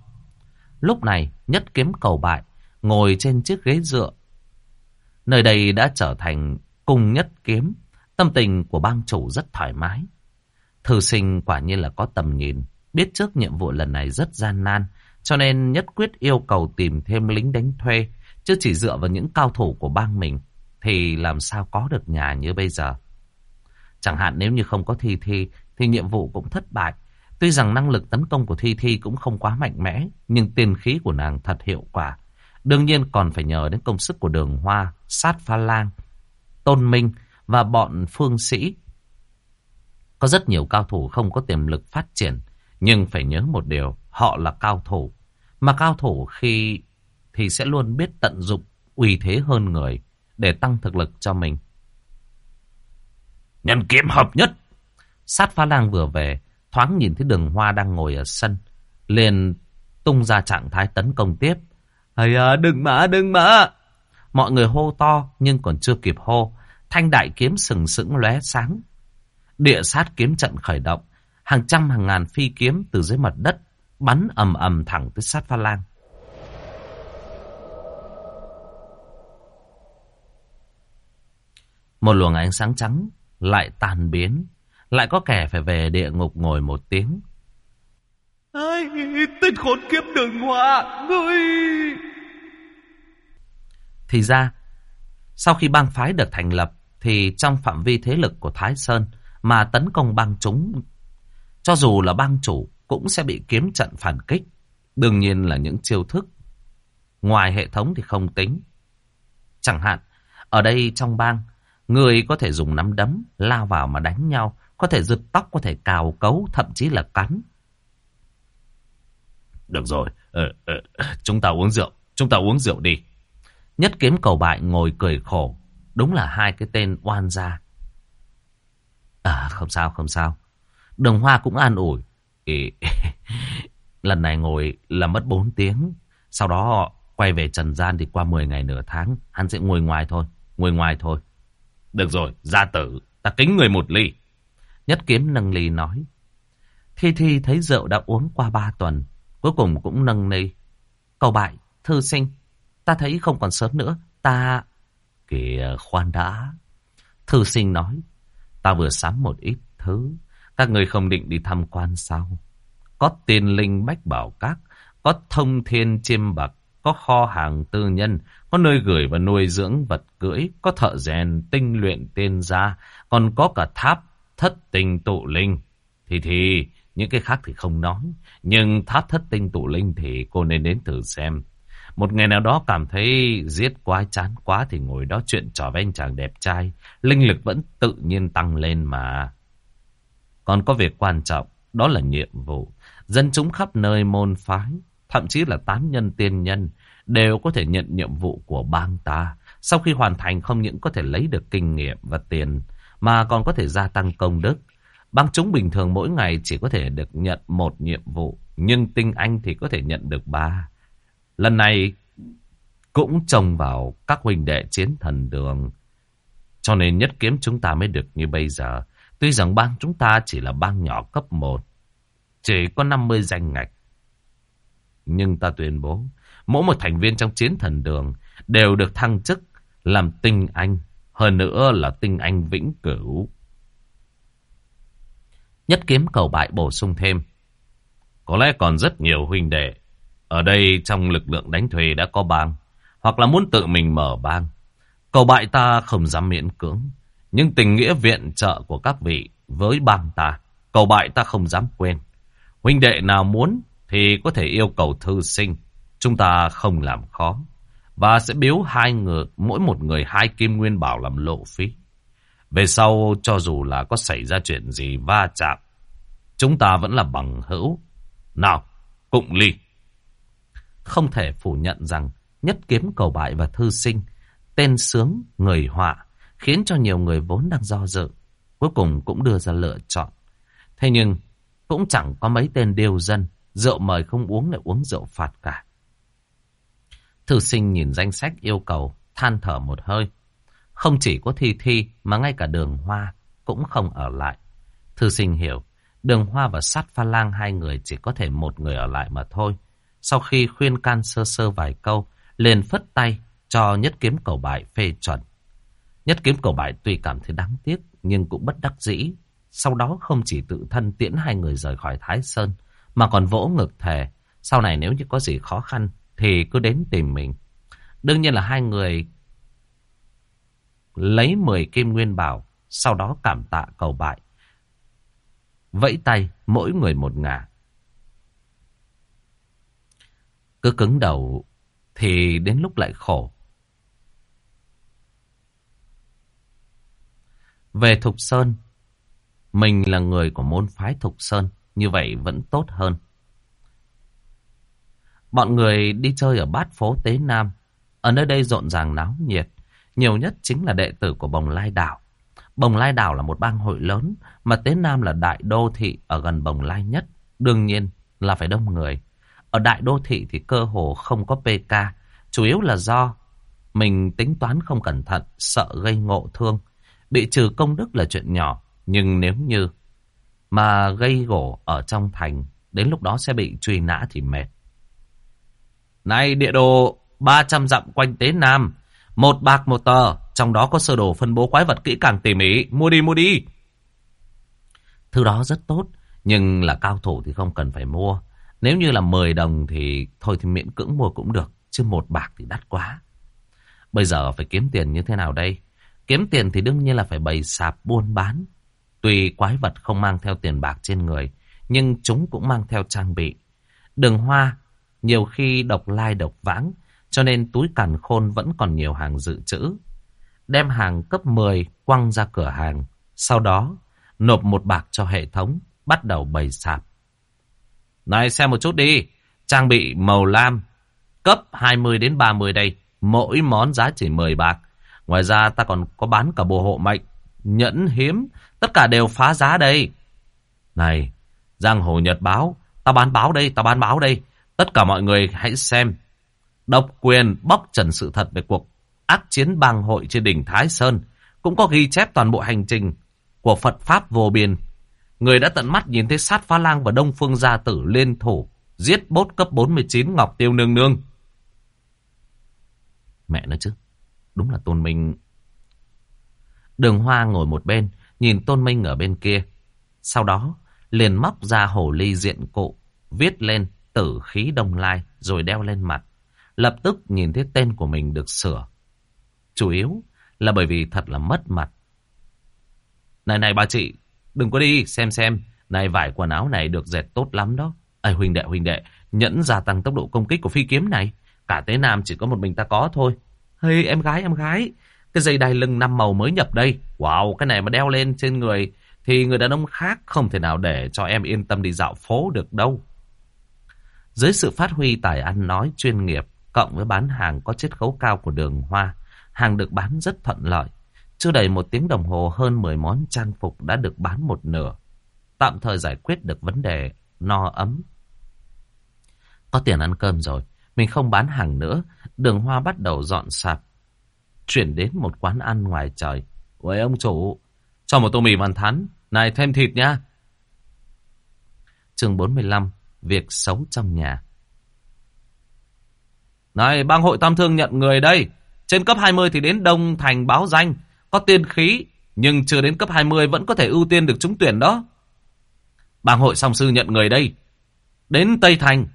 Lúc này, nhất kiếm cầu bại, ngồi trên chiếc ghế dựa. Nơi đây đã trở thành cung nhất kiếm. Tâm tình của bang chủ rất thoải mái. Thư sinh quả nhiên là có tầm nhìn, biết trước nhiệm vụ lần này rất gian nan, cho nên nhất quyết yêu cầu tìm thêm lính đánh thuê, chứ chỉ dựa vào những cao thủ của bang mình, thì làm sao có được nhà như bây giờ. Chẳng hạn nếu như không có Thi Thi thì nhiệm vụ cũng thất bại. Tuy rằng năng lực tấn công của Thi Thi cũng không quá mạnh mẽ, nhưng tiền khí của nàng thật hiệu quả. Đương nhiên còn phải nhờ đến công sức của đường hoa, sát pha lang, tôn minh và bọn phương sĩ. Có rất nhiều cao thủ không có tiềm lực phát triển, nhưng phải nhớ một điều, họ là cao thủ. Mà cao thủ khi thì sẽ luôn biết tận dụng uy thế hơn người để tăng thực lực cho mình. Nhân kiếm hợp nhất. Sát phá lang vừa về, thoáng nhìn thấy đường hoa đang ngồi ở sân. Liền tung ra trạng thái tấn công tiếp. Ây à, đừng mà, đừng mà. Mọi người hô to, nhưng còn chưa kịp hô. Thanh đại kiếm sừng sững lóe sáng. Địa sát kiếm trận khởi động. Hàng trăm hàng ngàn phi kiếm từ dưới mặt đất bắn ầm ầm thẳng tới sát pha lang. Một luồng ánh sáng trắng lại tàn biến, lại có kẻ phải về địa ngục ngồi một tiếng. Ai, tên khốn kiếp đường hoa, ngươi... Thì ra, sau khi bang phái được thành lập, thì trong phạm vi thế lực của Thái Sơn mà tấn công bang chúng, cho dù là bang chủ cũng sẽ bị kiếm trận phản kích. Đương nhiên là những chiêu thức. Ngoài hệ thống thì không tính. Chẳng hạn, ở đây trong bang, Người có thể dùng nắm đấm, lao vào mà đánh nhau, có thể giật tóc, có thể cào cấu, thậm chí là cắn. Được rồi, ờ, ờ, chúng ta uống rượu, chúng ta uống rượu đi. Nhất kiếm cầu bại ngồi cười khổ, đúng là hai cái tên oan gia. À, không sao, không sao. Đồng Hoa cũng an ủi. Lần này ngồi là mất 4 tiếng, sau đó quay về Trần Gian thì qua 10 ngày nửa tháng, hắn sẽ ngồi ngoài thôi, ngồi ngoài thôi. Được rồi, gia tử, ta kính người một ly. Nhất kiếm nâng ly nói. Thi Thi thấy rượu đã uống qua ba tuần, cuối cùng cũng nâng ly. Cầu bại, thư sinh, ta thấy không còn sớm nữa, ta... Kìa khoan đã. Thư sinh nói, ta vừa sắm một ít thứ, các người không định đi tham quan sao? Có tiên linh bách bảo các, có thông thiên chiêm bạc, có kho hàng tư nhân, có nơi gửi và nuôi dưỡng vật cưỡi, có thợ rèn tinh luyện tiên gia, còn có cả tháp thất tinh tụ linh. Thì thì, những cái khác thì không nói, nhưng tháp thất tinh tụ linh thì cô nên đến thử xem. Một ngày nào đó cảm thấy giết quá chán quá thì ngồi đó chuyện trò với anh chàng đẹp trai, linh lực vẫn tự nhiên tăng lên mà. Còn có việc quan trọng, đó là nhiệm vụ. Dân chúng khắp nơi môn phái, thậm chí là tán nhân tiên nhân, đều có thể nhận nhiệm vụ của bang ta. Sau khi hoàn thành không những có thể lấy được kinh nghiệm và tiền, mà còn có thể gia tăng công đức. Bang chúng bình thường mỗi ngày chỉ có thể được nhận một nhiệm vụ, nhưng tinh anh thì có thể nhận được ba. Lần này cũng trông vào các huynh đệ chiến thần đường. Cho nên nhất kiếm chúng ta mới được như bây giờ. Tuy rằng bang chúng ta chỉ là bang nhỏ cấp 1, chỉ có 50 danh ngạch. Nhưng ta tuyên bố, mỗi một thành viên trong chiến thần đường đều được thăng chức làm tinh anh, hơn nữa là tinh anh vĩnh cửu. Nhất kiếm cầu bại bổ sung thêm. Có lẽ còn rất nhiều huynh đệ. Ở đây trong lực lượng đánh thuê đã có bang, hoặc là muốn tự mình mở bang. Cầu bại ta không dám miễn cưỡng, nhưng tình nghĩa viện trợ của các vị với bang ta, cầu bại ta không dám quên. Huynh đệ nào muốn thì có thể yêu cầu thư sinh. Chúng ta không làm khó. Và sẽ biếu hai người, mỗi một người hai kim nguyên bảo làm lộ phí. Về sau cho dù là có xảy ra chuyện gì va chạm, chúng ta vẫn là bằng hữu. Nào, cụng ly. Không thể phủ nhận rằng nhất kiếm cầu bại và thư sinh, tên sướng, người họa, khiến cho nhiều người vốn đang do dự, cuối cùng cũng đưa ra lựa chọn. Thế nhưng, cũng chẳng có mấy tên điêu dân, rượu mời không uống lại uống rượu phạt cả. Thư sinh nhìn danh sách yêu cầu, than thở một hơi. Không chỉ có thi thi mà ngay cả đường hoa cũng không ở lại. Thư sinh hiểu, đường hoa và sát pha lang hai người chỉ có thể một người ở lại mà thôi. Sau khi khuyên can sơ sơ vài câu, liền phất tay cho nhất kiếm cầu bại phê chuẩn. Nhất kiếm cầu bại tuy cảm thấy đáng tiếc nhưng cũng bất đắc dĩ. Sau đó không chỉ tự thân tiễn hai người rời khỏi Thái Sơn mà còn vỗ ngực thề. Sau này nếu như có gì khó khăn thì cứ đến tìm mình. Đương nhiên là hai người lấy 10 kim nguyên bảo, sau đó cảm tạ cầu bại. Vẫy tay, mỗi người một ngả. Cứ cứng đầu thì đến lúc lại khổ. Về Thục Sơn, mình là người của môn phái Thục Sơn, như vậy vẫn tốt hơn. Bọn người đi chơi ở bát phố Tế Nam. Ở nơi đây rộn ràng náo nhiệt. Nhiều nhất chính là đệ tử của Bồng Lai Đảo. Bồng Lai Đảo là một bang hội lớn, mà Tế Nam là đại đô thị ở gần Bồng Lai nhất. Đương nhiên là phải đông người. Ở đại đô thị thì cơ hồ không có PK, chủ yếu là do mình tính toán không cẩn thận, sợ gây ngộ thương. Bị trừ công đức là chuyện nhỏ, nhưng nếu như mà gây gỗ ở trong thành, đến lúc đó sẽ bị truy nã thì mệt. Này địa đồ 300 dặm quanh Tế Nam, một bạc một tờ, trong đó có sơ đồ phân bố quái vật kỹ càng tỉ mỉ, mua đi mua đi. Thứ đó rất tốt, nhưng là cao thủ thì không cần phải mua. Nếu như là 10 đồng thì thôi thì miễn cưỡng mua cũng được, chứ một bạc thì đắt quá. Bây giờ phải kiếm tiền như thế nào đây? Kiếm tiền thì đương nhiên là phải bày sạp buôn bán. Tuy quái vật không mang theo tiền bạc trên người, nhưng chúng cũng mang theo trang bị. Đường hoa nhiều khi độc lai độc vãng, cho nên túi càn khôn vẫn còn nhiều hàng dự trữ. Đem hàng cấp 10 quăng ra cửa hàng, sau đó nộp một bạc cho hệ thống, bắt đầu bày sạp. Này xem một chút đi, trang bị màu lam, cấp 20 đến 30 đây, mỗi món giá chỉ 10 bạc. Ngoài ra ta còn có bán cả bộ hộ mệnh, nhẫn hiếm, tất cả đều phá giá đây. Này, Giang Hồ Nhật Báo, ta bán báo đây, ta bán báo đây. Tất cả mọi người hãy xem. Độc quyền bóc trần sự thật về cuộc ác chiến bang hội trên đỉnh Thái Sơn. cũng có ghi chép toàn bộ hành trình của Phật Pháp vô biên. Người đã tận mắt nhìn thấy sát phá lang và đông phương gia tử liên thủ, giết bốt cấp 49 Ngọc Tiêu Nương Nương. Mẹ nói chứ, đúng là Tôn Minh. Đường Hoa ngồi một bên, nhìn Tôn Minh ở bên kia. Sau đó, liền móc ra hồ ly diện cụ, viết lên tử khí đông lai, rồi đeo lên mặt. Lập tức nhìn thấy tên của mình được sửa. Chủ yếu là bởi vì thật là mất mặt. Này này bà chị, đừng có đi, xem xem. Này vải quần áo này được dệt tốt lắm đó. Ây huynh đệ huynh đệ, nhẫn gia tăng tốc độ công kích của phi kiếm này. Cả tế nam chỉ có một mình ta có thôi. Hey em gái em gái, cái dây đai lưng năm màu mới nhập đây. Wow, cái này mà đeo lên trên người thì người đàn ông khác không thể nào để cho em yên tâm đi dạo phố được đâu. Dưới sự phát huy tài ăn nói chuyên nghiệp, cộng với bán hàng có chiết khấu cao của đường hoa, hàng được bán rất thuận lợi. Chưa đầy một tiếng đồng hồ hơn 10 món trang phục đã được bán một nửa. Tạm thời giải quyết được vấn đề no ấm. Có tiền ăn cơm rồi, mình không bán hàng nữa. Đường hoa bắt đầu dọn sạp. Chuyển đến một quán ăn ngoài trời. Uầy ông chủ, cho một tô mì màn thắn. Này thêm thịt nha. chương 45, việc xấu trong nhà. Này, bang hội tam thương nhận người đây. Trên cấp 20 thì đến Đông Thành báo danh. Có tiên khí, nhưng chưa đến cấp 20 vẫn có thể ưu tiên được trúng tuyển đó. Bang hội song sư nhận người đây. Đến Tây Thành.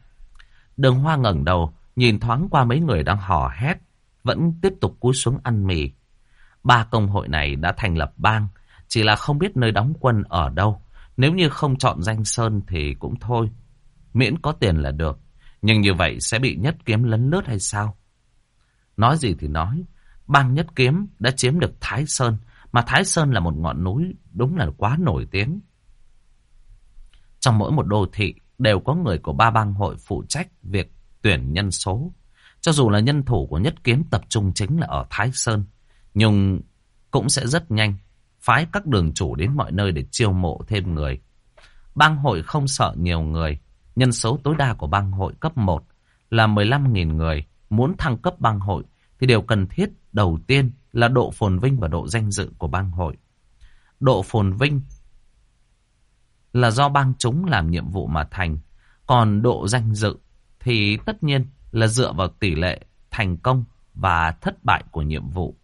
Đường Hoa ngẩng đầu, nhìn thoáng qua mấy người đang hò hét. Vẫn tiếp tục cúi xuống ăn mì. Ba công hội này đã thành lập bang. Chỉ là không biết nơi đóng quân ở đâu. Nếu như không chọn danh sơn thì cũng thôi. Miễn có tiền là được. Nhưng như vậy sẽ bị nhất kiếm lấn lướt hay sao? Nói gì thì nói. Bang nhất kiếm đã chiếm được Thái Sơn. Mà Thái Sơn là một ngọn núi đúng là quá nổi tiếng. Trong mỗi một đô thị đều có người của ba bang hội phụ trách việc tuyển nhân số. Cho dù là nhân thủ của nhất kiếm tập trung chính là ở Thái Sơn. Nhưng cũng sẽ rất nhanh phái các đường chủ đến mọi nơi để chiêu mộ thêm người. Bang hội không sợ nhiều người. Nhân số tối đa của bang hội cấp 1 là 15.000 người. Muốn thăng cấp bang hội thì điều cần thiết đầu tiên là độ phồn vinh và độ danh dự của bang hội. Độ phồn vinh là do bang chúng làm nhiệm vụ mà thành. Còn độ danh dự thì tất nhiên là dựa vào tỷ lệ thành công và thất bại của nhiệm vụ.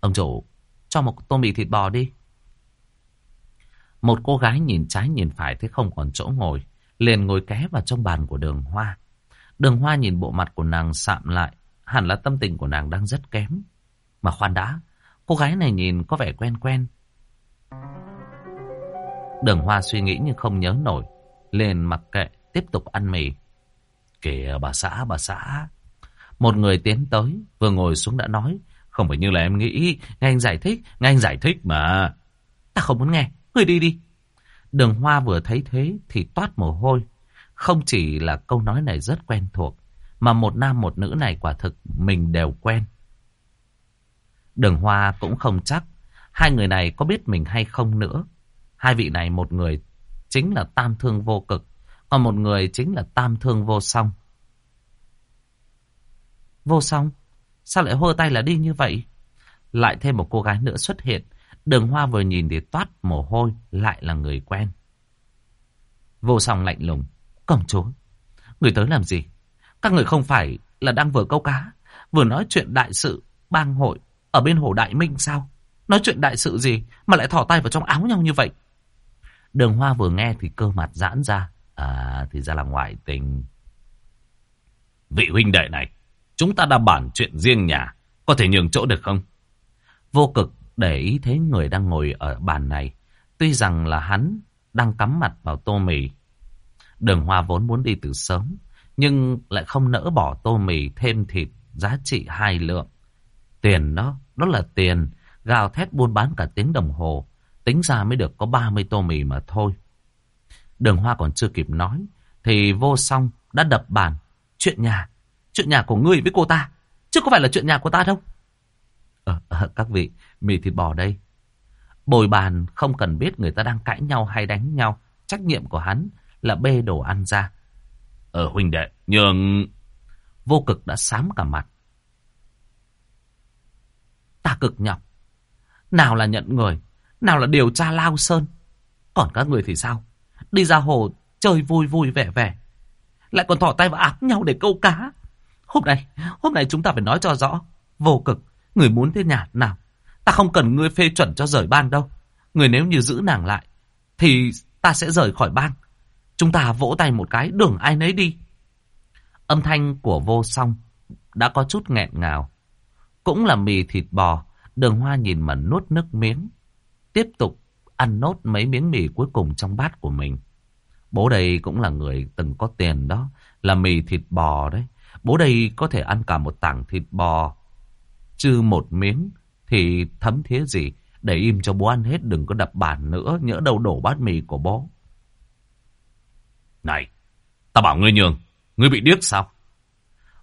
Ông chủ, cho một tô mì thịt bò đi. Một cô gái nhìn trái nhìn phải thấy không còn chỗ ngồi, liền ngồi ké vào trong bàn của đường hoa. Đường hoa nhìn bộ mặt của nàng sạm lại, hẳn là tâm tình của nàng đang rất kém. Mà khoan đã, cô gái này nhìn có vẻ quen quen. Đường hoa suy nghĩ nhưng không nhớ nổi, lên mặc kệ, tiếp tục ăn mì. Kìa bà xã, bà xã. Một người tiến tới, vừa ngồi xuống đã nói, không phải như là em nghĩ, nghe anh giải thích, nghe anh giải thích mà. Ta không muốn nghe, người đi đi. Đường Hoa vừa thấy thế thì toát mồ hôi. Không chỉ là câu nói này rất quen thuộc, mà một nam một nữ này quả thực mình đều quen. Đường Hoa cũng không chắc hai người này có biết mình hay không nữa. Hai vị này một người chính là tam thương vô cực, còn một người chính là tam thương vô song. Vô song? Sao lại hô tay là đi như vậy? Lại thêm một cô gái nữa xuất hiện. Đường hoa vừa nhìn thì toát mồ hôi, lại là người quen. Vô song lạnh lùng. Công chúa, người tới làm gì? Các người không phải là đang vừa câu cá, vừa nói chuyện đại sự, bang hội, ở bên hồ Đại Minh sao? Nói chuyện đại sự gì mà lại thỏ tay vào trong áo nhau như vậy? Đường hoa vừa nghe thì cơ mặt giãn ra. À, thì ra là ngoại tình. Vị huynh đệ này, Chúng ta đã bàn chuyện riêng nhà. Có thể nhường chỗ được không? Vô cực để ý thấy người đang ngồi ở bàn này. Tuy rằng là hắn đang cắm mặt vào tô mì. Đường Hoa vốn muốn đi từ sớm. Nhưng lại không nỡ bỏ tô mì thêm thịt giá trị hai lượng. Tiền đó, đó là tiền. Gào thét buôn bán cả tiếng đồng hồ. Tính ra mới được có 30 tô mì mà thôi. Đường Hoa còn chưa kịp nói. Thì vô song đã đập bàn. Chuyện nhà Chuyện nhà của ngươi với cô ta. Chứ không phải là chuyện nhà của ta đâu. Ờ, ờ, các vị, mì thịt bò đây. Bồi bàn không cần biết người ta đang cãi nhau hay đánh nhau. Trách nhiệm của hắn là bê đồ ăn ra. Ờ huynh đệ, nhường... Vô cực đã sám cả mặt. Ta cực nhọc, Nào là nhận người, nào là điều tra Lao Sơn. Còn các người thì sao? Đi ra hồ chơi vui vui vẻ vẻ. Lại còn thỏ tay vào áp nhau để câu cá. Hôm nay, hôm nay chúng ta phải nói cho rõ. Vô cực, người muốn thế nhà nào? Ta không cần ngươi phê chuẩn cho rời bang đâu. Người nếu như giữ nàng lại, thì ta sẽ rời khỏi bang. Chúng ta vỗ tay một cái, đường ai nấy đi. Âm thanh của vô song đã có chút nghẹn ngào. Cũng là mì thịt bò, đường hoa nhìn mà nuốt nước miếng. Tiếp tục ăn nốt mấy miếng mì cuối cùng trong bát của mình. Bố đây cũng là người từng có tiền đó, là mì thịt bò đấy. Bố đây có thể ăn cả một tảng thịt bò, chứ một miếng thì thấm thế gì. Để im cho bố ăn hết đừng có đập bàn nữa, nhỡ đâu đổ bát mì của bố. Này, ta bảo ngươi nhường, ngươi bị điếc sao?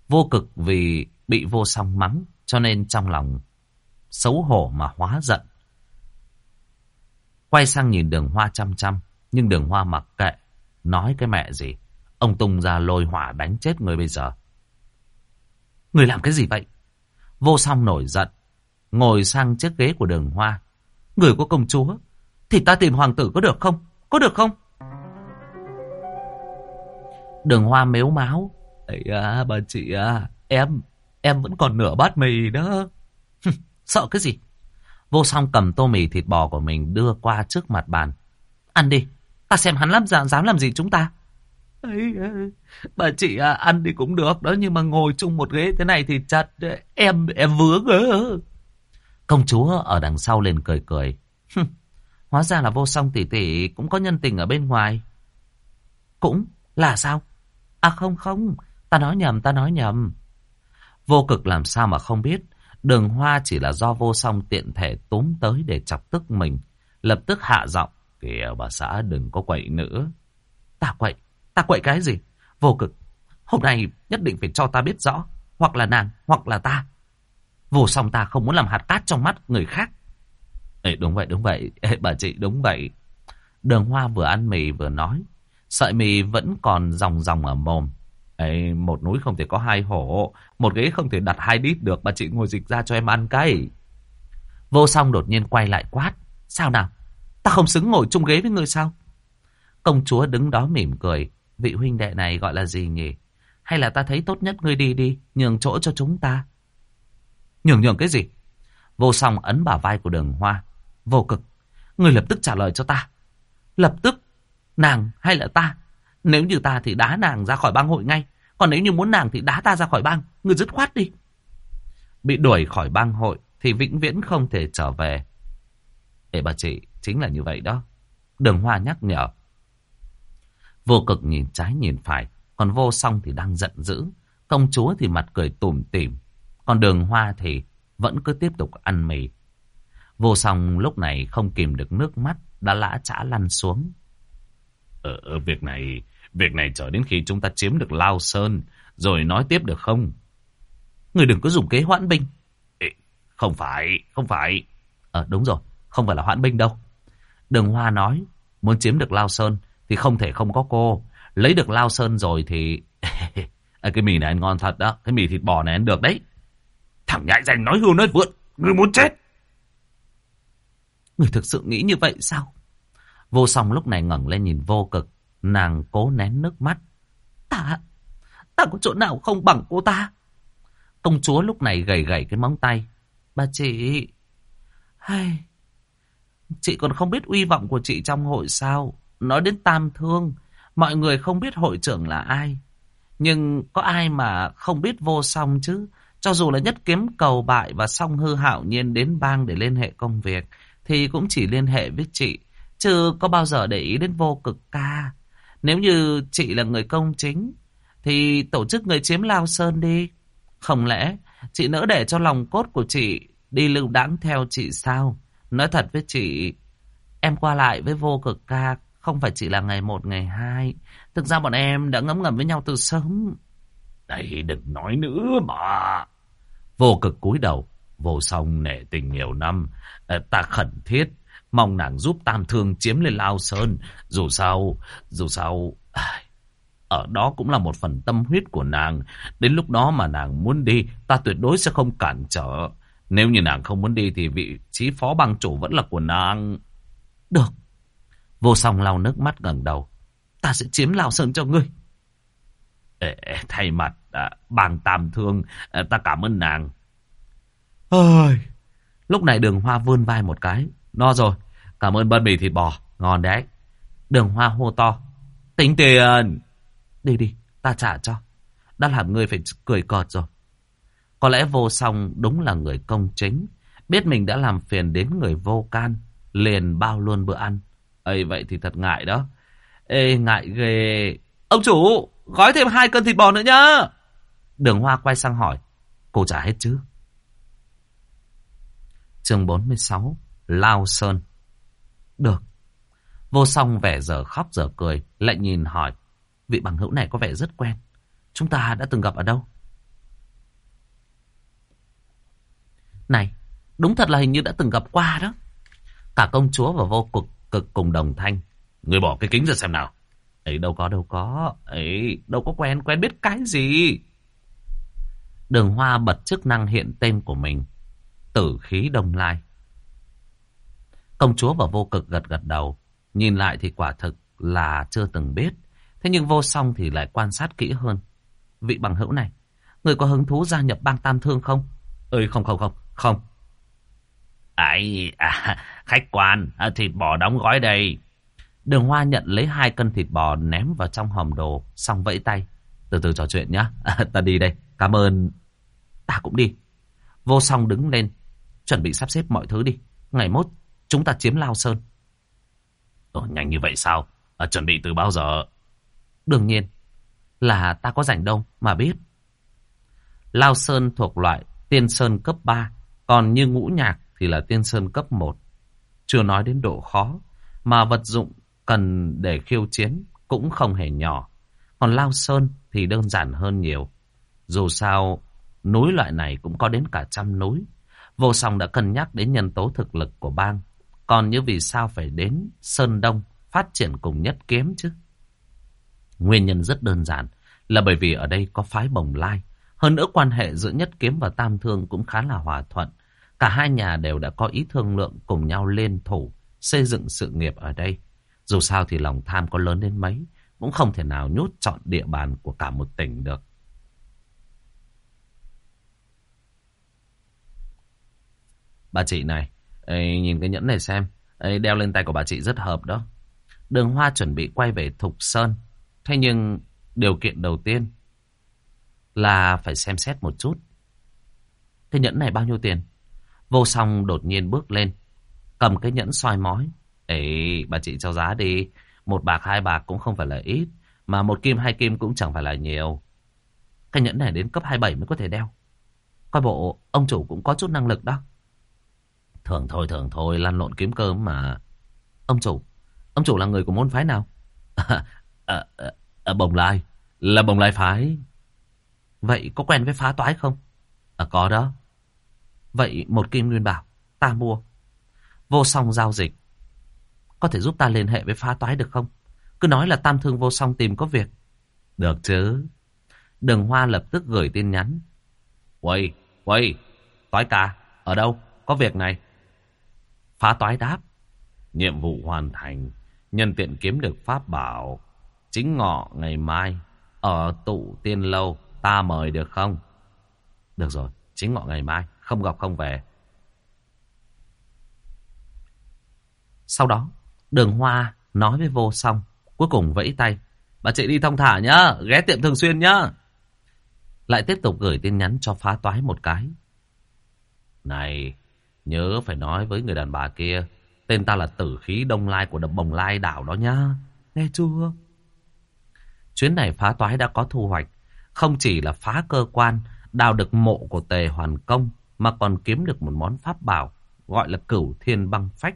Vô cực vì bị vô song mắng, cho nên trong lòng xấu hổ mà hóa giận. Quay sang nhìn đường hoa chăm chăm, nhưng đường hoa mặc kệ, nói cái mẹ gì. Ông tung ra lôi hỏa đánh chết người bây giờ. Người làm cái gì vậy? Vô song nổi giận, ngồi sang chiếc ghế của đường hoa. Người của công chúa, thì ta tìm hoàng tử có được không? Có được không? Đường hoa mếu máu. Ấy à, bà chị à, em, em vẫn còn nửa bát mì đó. Sợ cái gì? Vô song cầm tô mì thịt bò của mình đưa qua trước mặt bàn. Ăn đi, ta xem hắn lắm dám, dám làm gì chúng ta. Ấy, bà chị à, ăn đi cũng được đó, nhưng mà ngồi chung một ghế thế này thì chặt, em, em vướng ơ. Công chúa ở đằng sau lên cười cười. Hóa ra là vô song tỷ tỷ cũng có nhân tình ở bên ngoài. Cũng là sao? À không không, ta nói nhầm, ta nói nhầm. Vô cực làm sao mà không biết. Đường hoa chỉ là do vô song tiện thể túm tới để chọc tức mình. Lập tức hạ giọng. Kìa bà xã đừng có quậy nữa. Ta quậy? Ta quậy cái gì? Vô cực. Hôm nay nhất định phải cho ta biết rõ. Hoặc là nàng, hoặc là ta. Vô song ta không muốn làm hạt cát trong mắt người khác. Ê, đúng vậy, đúng vậy. Ê, bà chị đúng vậy. Đường hoa vừa ăn mì vừa nói. Sợi mì vẫn còn dòng dòng ở mồm. Ấy, một núi không thể có hai hổ. Một ghế không thể đặt hai đít được. Bà chị ngồi dịch ra cho em ăn cái. Vô song đột nhiên quay lại quát. Sao nào? Ta không xứng ngồi chung ghế với người sao? Công chúa đứng đó mỉm cười. Vị huynh đệ này gọi là gì nhỉ? Hay là ta thấy tốt nhất ngươi đi đi, nhường chỗ cho chúng ta. Nhường nhường cái gì? Vô song ấn bả vai của đường hoa. Vô cực, ngươi lập tức trả lời cho ta. Lập tức, nàng hay là ta? Nếu như ta thì đá nàng ra khỏi bang hội ngay. Còn nếu như muốn nàng thì đá ta ra khỏi bang. Ngươi dứt khoát đi. Bị đuổi khỏi bang hội thì vĩnh viễn không thể trở về. Ê bà chị, chính là như vậy đó. Đường hoa nhắc nhở. Vô cực nhìn trái nhìn phải. Còn vô song thì đang giận dữ. Công chúa thì mặt cười tủm tỉm. Còn đường hoa thì vẫn cứ tiếp tục ăn mì. Vô song lúc này không kìm được nước mắt. Đã lã chả lăn xuống. Ở, ở việc này, việc này chờ đến khi chúng ta chiếm được Lao Sơn, rồi nói tiếp được không? Người đừng có dùng kế hoãn binh. Ê, không phải, không phải. Ờ đúng rồi, không phải là hoãn binh đâu. Đường Hoa nói, muốn chiếm được Lao Sơn thì không thể không có cô. Lấy được Lao Sơn rồi thì... cái mì này ăn ngon thật đó, cái mì thịt bò này ăn được đấy. Thằng nhãi danh nói hưu nói vượn, người muốn chết. Người thực sự nghĩ như vậy sao? Vô song lúc này ngẩng lên nhìn vô cực. Nàng cố nén nước mắt. Ta, ta có chỗ nào không bằng cô ta? Công chúa lúc này gầy gầy cái móng tay. Bà chị... Hay... Chị còn không biết uy vọng của chị trong hội sao? Nói đến tam thương, mọi người không biết hội trưởng là ai. Nhưng có ai mà không biết vô song chứ? Cho dù là nhất kiếm cầu bại và song hư hạo nhiên đến bang để liên hệ công việc, thì cũng chỉ liên hệ với chị. Chứ có bao giờ để ý đến vô cực ca. Nếu như chị là người công chính, thì tổ chức người chiếm Lao Sơn đi. Không lẽ chị nỡ để cho lòng cốt của chị đi lưu đãng theo chị sao? Nói thật với chị, em qua lại với vô cực ca không phải chỉ là ngày một, ngày hai. Thực ra bọn em đã ngấm ngầm với nhau từ sớm. Đây đừng nói nữa mà. Vô cực cúi đầu, vô song nể tình nhiều năm. Ờ, ta khẩn thiết Mong nàng giúp Tam Thương chiếm lên Lao Sơn. Dù sao, dù sao... Ở đó cũng là một phần tâm huyết của nàng. Đến lúc đó mà nàng muốn đi, ta tuyệt đối sẽ không cản trở. Nếu như nàng không muốn đi thì vị trí phó bang chủ vẫn là của nàng. Được. Vô song lau nước mắt gần đầu. Ta sẽ chiếm lao Sơn cho ngươi. Ê, thay mặt à, bang tam thương, à, ta cảm ơn nàng. Ơi. Lúc này đường hoa vươn vai một cái. No rồi. Cảm ơn bân mì thịt bò. Ngon đấy. Đường hoa hô to. Tính tiền. Đi đi. Ta trả cho. Đã làm ngươi phải cười cợt rồi. Có lẽ vô song đúng là người công chính. Biết mình đã làm phiền đến người vô can. Liền bao luôn bữa ăn. ấy vậy thì thật ngại đó. Ê ngại ghê. Ông chủ, gói thêm hai cân thịt bò nữa nhá. Đường Hoa quay sang hỏi. Cô trả hết chứ? chương 46. Lao Sơn. Được. Vô song vẻ giờ khóc giờ cười. Lại nhìn hỏi. Vị bằng hữu này có vẻ rất quen. Chúng ta đã từng gặp ở đâu? Này, đúng thật là hình như đã từng gặp qua đó. Cả công chúa và vô cực cực cùng đồng thanh. Người bỏ cái kính ra xem nào. Ấy đâu có đâu có. Ấy đâu có quen quen biết cái gì. Đường Hoa bật chức năng hiện tên của mình. Tử khí đông lai. Công chúa và vô cực gật gật đầu. Nhìn lại thì quả thực là chưa từng biết. Thế nhưng vô song thì lại quan sát kỹ hơn. Vị bằng hữu này, người có hứng thú gia nhập bang tam thương không? Ơi không không không, không. Ấy, à, khách quan, à, thịt bò đóng gói đây. Đường Hoa nhận lấy hai cân thịt bò ném vào trong hòm đồ, xong vẫy tay. Từ từ trò chuyện nhá, à, ta đi đây, cảm ơn. Ta cũng đi. Vô song đứng lên, chuẩn bị sắp xếp mọi thứ đi. Ngày mốt, chúng ta chiếm Lao Sơn. Ồ, nhanh như vậy sao? À, chuẩn bị từ bao giờ? Đương nhiên, là ta có rảnh đâu mà biết. Lao Sơn thuộc loại tiên sơn cấp 3, còn như ngũ nhạc thì là tiên sơn cấp 1. Chưa nói đến độ khó, mà vật dụng cần để khiêu chiến cũng không hề nhỏ. Còn Lao Sơn thì đơn giản hơn nhiều. Dù sao, núi loại này cũng có đến cả trăm núi. Vô song đã cân nhắc đến nhân tố thực lực của bang. Còn như vì sao phải đến Sơn Đông phát triển cùng nhất kiếm chứ? Nguyên nhân rất đơn giản là bởi vì ở đây có phái bồng lai. Hơn nữa quan hệ giữa nhất kiếm và tam thương cũng khá là hòa thuận. Cả hai nhà đều đã có ý thương lượng cùng nhau lên thủ, xây dựng sự nghiệp ở đây. Dù sao thì lòng tham có lớn đến mấy, cũng không thể nào nhốt chọn địa bàn của cả một tỉnh được. Bà chị này, Ê, nhìn cái nhẫn này xem, Ê, đeo lên tay của bà chị rất hợp đó. Đường Hoa chuẩn bị quay về Thục Sơn. Thế nhưng điều kiện đầu tiên là phải xem xét một chút. Cái nhẫn này bao nhiêu tiền? Vô song đột nhiên bước lên, cầm cái nhẫn soi mói. Ấy, bà chị cho giá đi, một bạc hai bạc cũng không phải là ít, mà một kim hai kim cũng chẳng phải là nhiều. Cái nhẫn này đến cấp 27 mới có thể đeo. Coi bộ, ông chủ cũng có chút năng lực đó. Thường thôi, thường thôi, lăn lộn kiếm cơm mà. Ông chủ, ông chủ là người của môn phái nào? À, à, à, bồng lai, là bồng lai phái. Vậy có quen với phá toái không? À có đó. Vậy một kim nguyên bảo, ta mua. Vô song giao dịch. Có thể giúp ta liên hệ với phá toái được không? Cứ nói là tam thương vô song tìm có việc. Được chứ. Đường Hoa lập tức gửi tin nhắn. Quay, quay, toái ca, ở đâu? Có việc này. Phá toái đáp. Nhiệm vụ hoàn thành, nhân tiện kiếm được pháp bảo. Chính ngọ ngày mai, ở tụ tiên lâu, ta mời được không? Được rồi, chính ngọ ngày mai, không gặp không về. Sau đó, đường hoa nói với vô song, cuối cùng vẫy tay. Bà chị đi thông thả nhá, ghé tiệm thường xuyên nhá. Lại tiếp tục gửi tin nhắn cho phá toái một cái. Này, nhớ phải nói với người đàn bà kia, tên ta là tử khí đông lai của đập bồng lai đảo đó nhá. Nghe chưa? Chuyến này phá toái đã có thu hoạch. Không chỉ là phá cơ quan, đào được mộ của tề hoàn công, mà còn kiếm được một món pháp bảo, gọi là cửu thiên băng phách.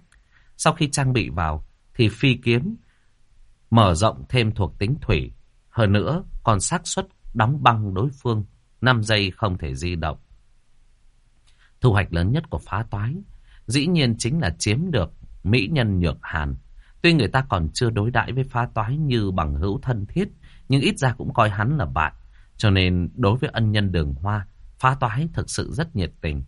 Sau khi trang bị vào, thì phi kiếm mở rộng thêm thuộc tính thủy. Hơn nữa, còn xác suất đóng băng đối phương, 5 giây không thể di động. Thu hoạch lớn nhất của phá toái, dĩ nhiên chính là chiếm được mỹ nhân nhược hàn. Tuy người ta còn chưa đối đãi với phá toái như bằng hữu thân thiết, nhưng ít ra cũng coi hắn là bạn. Cho nên đối với ân nhân đường hoa, phá toái thực sự rất nhiệt tình.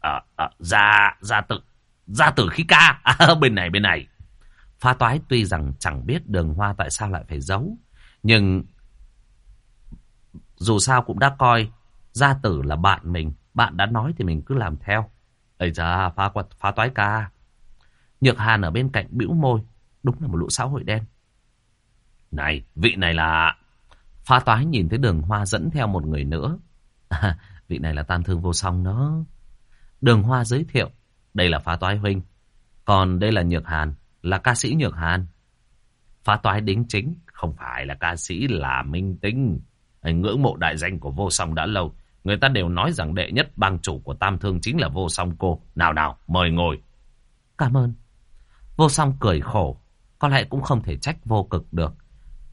Ờ, ờ, à, à, gia, gia tử, gia tử khí ca, à, bên này, bên này. Phá toái tuy rằng chẳng biết đường hoa tại sao lại phải giấu, nhưng dù sao cũng đã coi gia tử là bạn mình, bạn đã nói thì mình cứ làm theo. Ây da, phá, phá toái ca. Nhược Hàn ở bên cạnh bĩu môi, đúng là một lũ xã hội đen. Này, vị này là... Phá toái nhìn thấy đường hoa dẫn theo một người nữa. À, vị này là tam thương vô song đó. Đường hoa giới thiệu, đây là phá toái huynh. Còn đây là Nhược Hàn, là ca sĩ Nhược Hàn. Phá toái đính chính, không phải là ca sĩ là minh tinh. Anh ngưỡng mộ đại danh của vô song đã lâu. Người ta đều nói rằng đệ nhất bang chủ của Tam Thương chính là vô song cô. Nào nào, mời ngồi. Cảm ơn. Vô song cười khổ. Có lẽ cũng không thể trách vô cực được.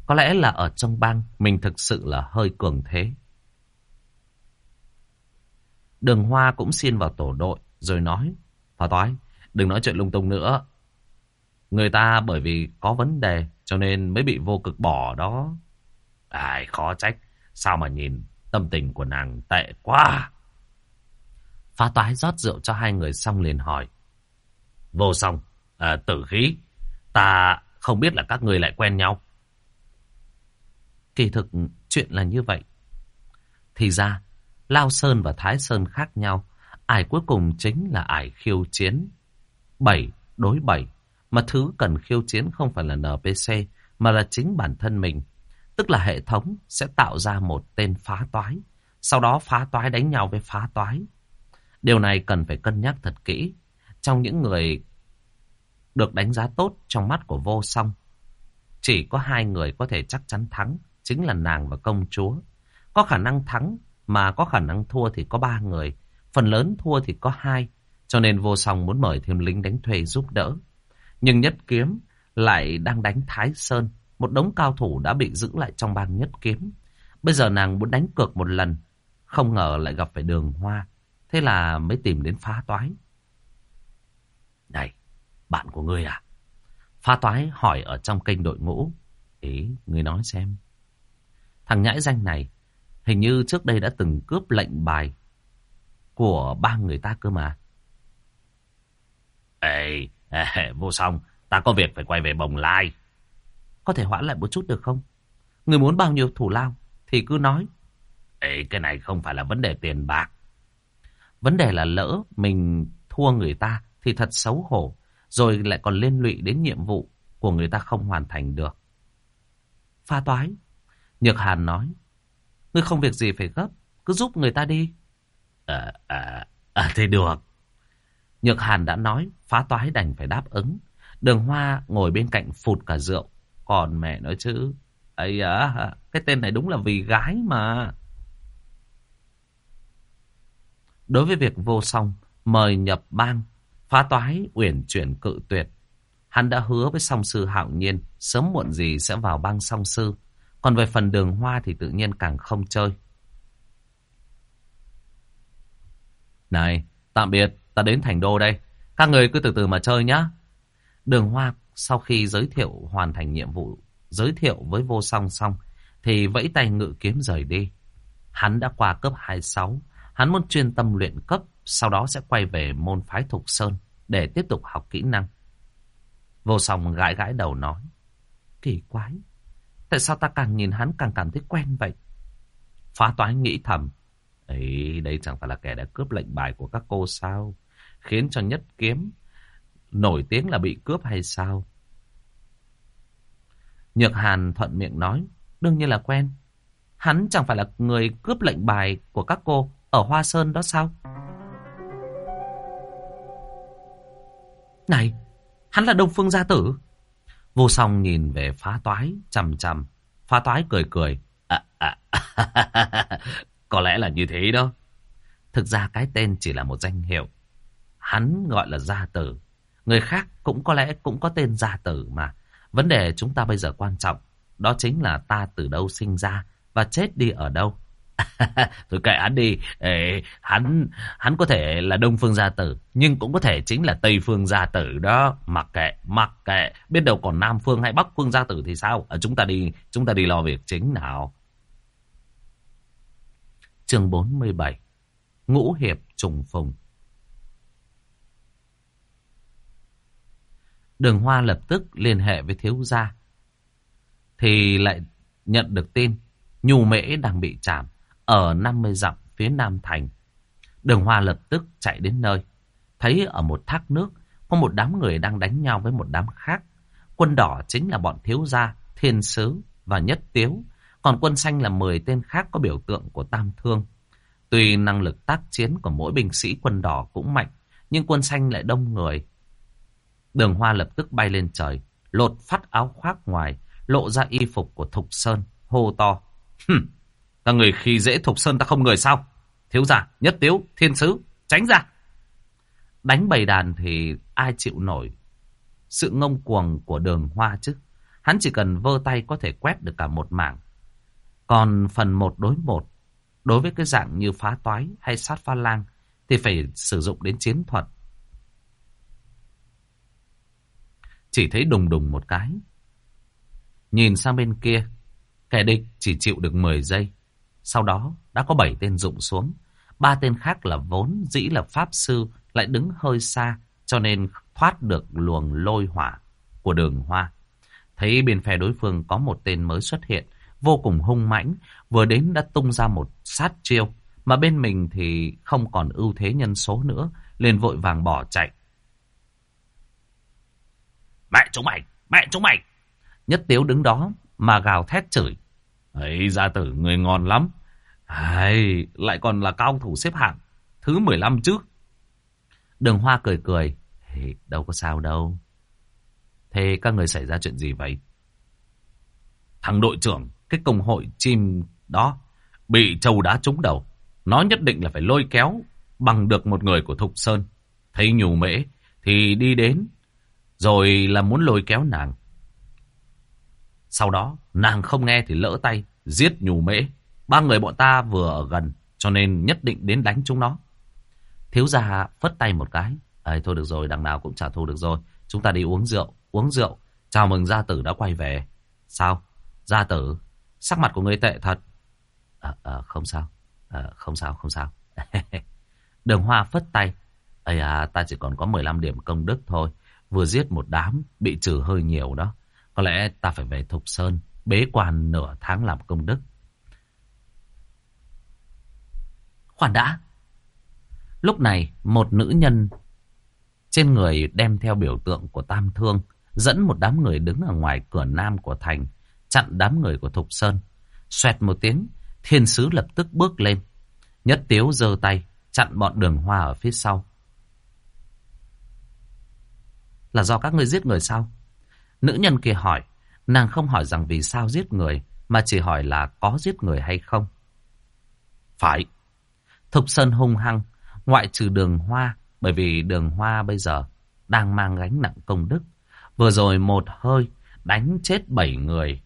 Có lẽ là ở trong bang mình thực sự là hơi cường thế. Đường Hoa cũng xin vào tổ đội rồi nói. Phá toái, đừng nói chuyện lung tung nữa. Người ta bởi vì có vấn đề cho nên mới bị vô cực bỏ đó. Ai khó trách. Sao mà nhìn tâm tình của nàng tệ quá. Phá toái rót rượu cho hai người xong liền hỏi. Vô song, à, tử khí, ta không biết là các người lại quen nhau. Kỳ thực chuyện là như vậy. Thì ra, Lao Sơn và Thái Sơn khác nhau. Ải cuối cùng chính là ải khiêu chiến. Bảy đối bảy. Mà thứ cần khiêu chiến không phải là NPC, mà là chính bản thân mình. Tức là hệ thống sẽ tạo ra một tên phá toái. Sau đó phá toái đánh nhau với phá toái. Điều này cần phải cân nhắc thật kỹ. Trong những người được đánh giá tốt trong mắt của vô song. Chỉ có hai người có thể chắc chắn thắng. Chính là nàng và công chúa. Có khả năng thắng mà có khả năng thua thì có ba người. Phần lớn thua thì có hai. Cho nên vô song muốn mời thêm lính đánh thuê giúp đỡ. Nhưng nhất kiếm lại đang đánh Thái Sơn. Một đống cao thủ đã bị giữ lại trong bang nhất kiếm. Bây giờ nàng muốn đánh cược một lần. Không ngờ lại gặp phải đường hoa. Thế là mới tìm đến phá toái. Này, bạn của ngươi à? Phá toái hỏi ở trong kênh đội ngũ. Ý, ngươi nói xem. Thằng nhãi danh này, hình như trước đây đã từng cướp lệnh bài của ba người ta cơ mà. Ê, ê vô song, ta có việc phải quay về bồng lai. Có thể hoãn lại một chút được không? Người muốn bao nhiêu thủ lao thì cứ nói. Ê, cái này không phải là vấn đề tiền bạc. Vấn đề là lỡ mình thua người ta thì thật xấu hổ. Rồi lại còn liên lụy đến nhiệm vụ của người ta không hoàn thành được. Pha toái. Nhược Hàn nói. Ngươi không việc gì phải gấp. Cứ giúp người ta đi. À, à, à thế được. Nhược Hàn đã nói. Phá toái đành phải đáp ứng. Đường Hoa ngồi bên cạnh phụt cả rượu. Còn mẹ nói chứ. ấy à, cái tên này đúng là vì gái mà. Đối với việc vô song, mời nhập bang, phá toái, uyển chuyển cự tuyệt. Hắn đã hứa với song sư hạo nhiên, sớm muộn gì sẽ vào bang song sư. Còn về phần đường hoa thì tự nhiên càng không chơi. Này, tạm biệt, ta đến thành đô đây. Các người cứ từ từ mà chơi nhá. Đường hoa sau khi giới thiệu hoàn thành nhiệm vụ, giới thiệu với vô song song, thì vẫy tay ngự kiếm rời đi. Hắn đã qua cấp 26, hắn muốn chuyên tâm luyện cấp, sau đó sẽ quay về môn phái Thục Sơn để tiếp tục học kỹ năng. Vô song gãi gãi đầu nói, kỳ quái, tại sao ta càng nhìn hắn càng cảm thấy quen vậy? Phá toái nghĩ thầm, ấy đây chẳng phải là kẻ đã cướp lệnh bài của các cô sao, khiến cho nhất kiếm nổi tiếng là bị cướp hay sao? Nhược Hàn thuận miệng nói, đương nhiên là quen. Hắn chẳng phải là người cướp lệnh bài của các cô ở Hoa Sơn đó sao? Này, hắn là Đông Phương Gia Tử. Vô song nhìn về phá toái, chầm chầm. Phá toái cười cười. À, à, có lẽ là như thế đó. Thực ra cái tên chỉ là một danh hiệu. Hắn gọi là Gia Tử. Người khác cũng có lẽ cũng có tên Gia Tử mà. Vấn đề chúng ta bây giờ quan trọng. Đó chính là ta từ đâu sinh ra và chết đi ở đâu. Thôi kệ hắn đi. Ê, hắn hắn có thể là Đông Phương Gia Tử, nhưng cũng có thể chính là Tây Phương Gia Tử đó. Mặc kệ, mặc kệ. Biết đâu còn Nam Phương hay Bắc Phương Gia Tử thì sao? À, chúng ta đi, chúng ta đi lo việc chính nào. Chương 47 Ngũ Hiệp Trùng Phùng Đường Hoa lập tức liên hệ với thiếu gia. Thì lại nhận được tin Nhu Mễ đang bị chạm ở 50 dặm phía Nam Thành. Đường Hoa lập tức chạy đến nơi. Thấy ở một thác nước có một đám người đang đánh nhau với một đám khác. Quân đỏ chính là bọn thiếu gia, thiên sứ và nhất tiếu. Còn quân xanh là 10 tên khác có biểu tượng của tam thương. Tuy năng lực tác chiến của mỗi binh sĩ quân đỏ cũng mạnh, nhưng quân xanh lại đông người. Đường Hoa lập tức bay lên trời, lột phát áo khoác ngoài, lộ ra y phục của Thục Sơn, hô to. Hừm, ta người khi dễ Thục Sơn ta không người sao? Thiếu giả, nhất tiếu, thiên sứ, tránh ra. Đánh bầy đàn thì ai chịu nổi sự ngông cuồng của đường hoa chứ. Hắn chỉ cần vơ tay có thể quét được cả một mảng. Còn phần một đối một, đối với cái dạng như phá toái hay sát pha lang, thì phải sử dụng đến chiến thuật. Chỉ thấy đùng đùng một cái. Nhìn sang bên kia, kẻ địch chỉ chịu được 10 giây. Sau đó đã có 7 tên rụng xuống. Ba tên khác là vốn dĩ là pháp sư lại đứng hơi xa cho nên thoát được luồng lôi hỏa của đường hoa. Thấy bên phe đối phương có một tên mới xuất hiện, vô cùng hung mãnh, vừa đến đã tung ra một sát chiêu, mà bên mình thì không còn ưu thế nhân số nữa, liền vội vàng bỏ chạy. Mẹ chúng mày, mẹ chúng mày! Nhất tiếu đứng đó mà gào thét chửi. Ấy, gia tử người ngon lắm. Ai, lại còn là cao thủ xếp hạng, thứ 15 chứ. Đường Hoa cười cười. Hey, đâu có sao đâu. Thế các người xảy ra chuyện gì vậy? Thằng đội trưởng, cái công hội chim đó, bị trâu đá trúng đầu. Nó nhất định là phải lôi kéo bằng được một người của Thục Sơn. Thấy nhủ mễ thì đi đến, rồi là muốn lôi kéo nàng. Sau đó, nàng không nghe thì lỡ tay, giết nhù mễ. Ba người bọn ta vừa ở gần, cho nên nhất định đến đánh chúng nó. Thiếu gia phất tay một cái. Ê, thôi được rồi, đằng nào cũng trả thù được rồi. Chúng ta đi uống rượu, uống rượu. Chào mừng gia tử đã quay về. Sao? Gia tử, sắc mặt của người tệ thật. À, à, không sao, à, không sao, không sao. Đường Hoa phất tay. Ây à, ta chỉ còn có 15 điểm công đức thôi. Vừa giết một đám, bị trừ hơi nhiều đó. Có lẽ ta phải về Thục Sơn, bế quan nửa tháng làm công đức. Khoan đã. Lúc này, một nữ nhân trên người đem theo biểu tượng của Tam Thương, dẫn một đám người đứng ở ngoài cửa nam của thành, chặn đám người của Thục Sơn. Xoẹt một tiếng, thiên sứ lập tức bước lên. Nhất tiếu giơ tay, chặn bọn đường hoa ở phía sau. Là do các ngươi giết người sao? Nữ nhân kia hỏi, nàng không hỏi rằng vì sao giết người, mà chỉ hỏi là có giết người hay không. Phải. Thục Sơn hung hăng, ngoại trừ đường hoa, bởi vì đường hoa bây giờ đang mang gánh nặng công đức. Vừa rồi một hơi đánh chết bảy người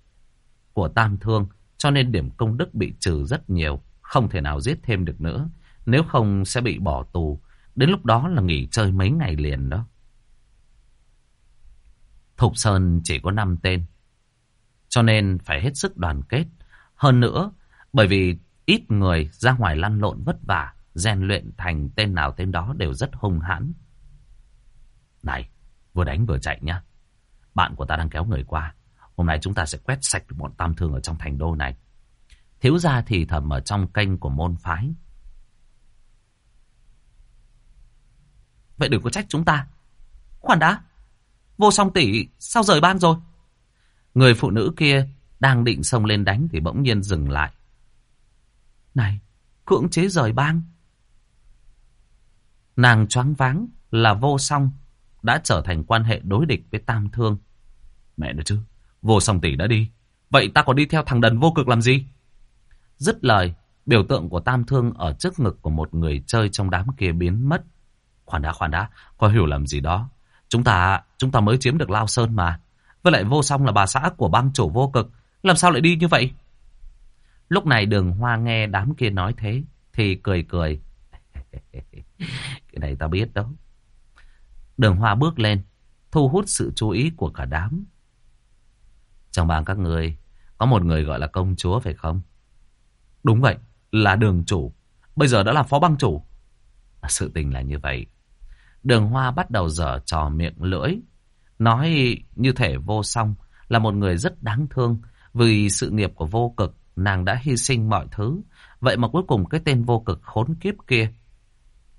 của tam thương, cho nên điểm công đức bị trừ rất nhiều, không thể nào giết thêm được nữa. Nếu không sẽ bị bỏ tù, đến lúc đó là nghỉ chơi mấy ngày liền đó. Thục Sơn chỉ có 5 tên, cho nên phải hết sức đoàn kết. Hơn nữa, bởi vì ít người ra ngoài lăn lộn vất vả, rèn luyện thành tên nào tên đó đều rất hung hãn. Này, vừa đánh vừa chạy nhá. Bạn của ta đang kéo người qua. Hôm nay chúng ta sẽ quét sạch bọn tam thương ở trong thành đô này. Thiếu gia thì thầm ở trong kênh của môn phái. Vậy đừng có trách chúng ta. Khoan đã. Vô song tỷ sao rời ban rồi? Người phụ nữ kia đang định xông lên đánh thì bỗng nhiên dừng lại. Này, cưỡng chế rời bang. Nàng choáng váng là vô song đã trở thành quan hệ đối địch với tam thương. Mẹ nữa chứ, vô song tỷ đã đi. Vậy ta còn đi theo thằng đần vô cực làm gì? Dứt lời, biểu tượng của tam thương ở trước ngực của một người chơi trong đám kia biến mất. Khoan đã, khoan đã, có hiểu làm gì đó. Chúng ta, chúng ta mới chiếm được Lao Sơn mà. Với lại vô song là bà xã của bang chủ vô cực. Làm sao lại đi như vậy? Lúc này đường hoa nghe đám kia nói thế, thì cười cười. Cái này ta biết đâu. Đường hoa bước lên, thu hút sự chú ý của cả đám. Trong bang các người, có một người gọi là công chúa phải không? Đúng vậy, là đường chủ. Bây giờ đã là phó bang chủ. Sự tình là như vậy. Đường hoa bắt đầu dở trò miệng lưỡi. Nói như thể vô song là một người rất đáng thương. Vì sự nghiệp của vô cực, nàng đã hy sinh mọi thứ. Vậy mà cuối cùng cái tên vô cực khốn kiếp kia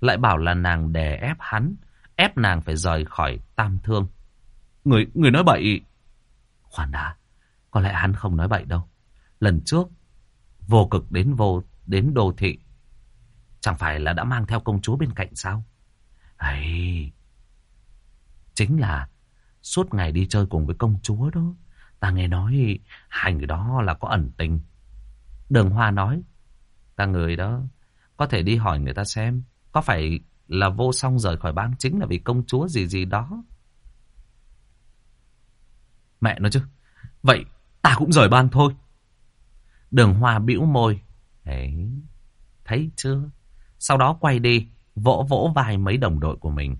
lại bảo là nàng đè ép hắn, ép nàng phải rời khỏi tam thương. Người, người nói bậy. Khoan đã, có lẽ hắn không nói bậy đâu. Lần trước, vô cực đến vô đến đô thị. Chẳng phải là đã mang theo công chúa bên cạnh sao? Ấy, chính là suốt ngày đi chơi cùng với công chúa đó. Ta nghe nói hai người đó là có ẩn tình. Đường Hoa nói, ta người đó có thể đi hỏi người ta xem có phải là vô song rời khỏi bang chính là vì công chúa gì gì đó. Mẹ nói chứ, vậy ta cũng rời bang thôi. Đường Hoa bĩu môi, ấy thấy chưa? Sau đó quay đi, vỗ vỗ vai mấy đồng đội của mình.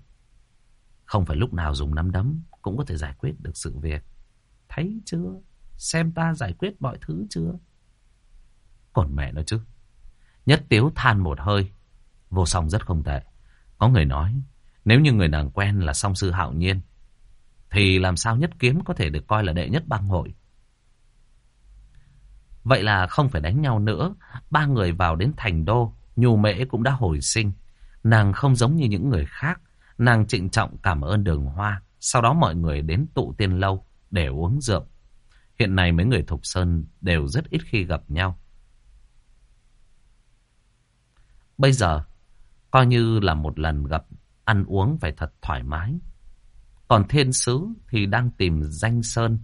Không phải lúc nào dùng nắm đấm cũng có thể giải quyết được sự việc. Thấy chưa? Xem ta giải quyết mọi thứ chưa? Còn mẹ nó chứ. Nhất tiếu than một hơi. Vô song rất không tệ. Có người nói, nếu như người nàng quen là song sư hạo nhiên, thì làm sao nhất kiếm có thể được coi là đệ nhất bang hội? Vậy là không phải đánh nhau nữa. Ba người vào đến thành đô, nhu mễ cũng đã hồi sinh. Nàng không giống như những người khác. Nàng trịnh trọng cảm ơn đường hoa. Sau đó mọi người đến tụ tiên lâu để uống rượu. Hiện nay mấy người Thục Sơn đều rất ít khi gặp nhau. Bây giờ, coi như là một lần gặp ăn uống phải thật thoải mái. Còn thiên sứ thì đang tìm danh sơn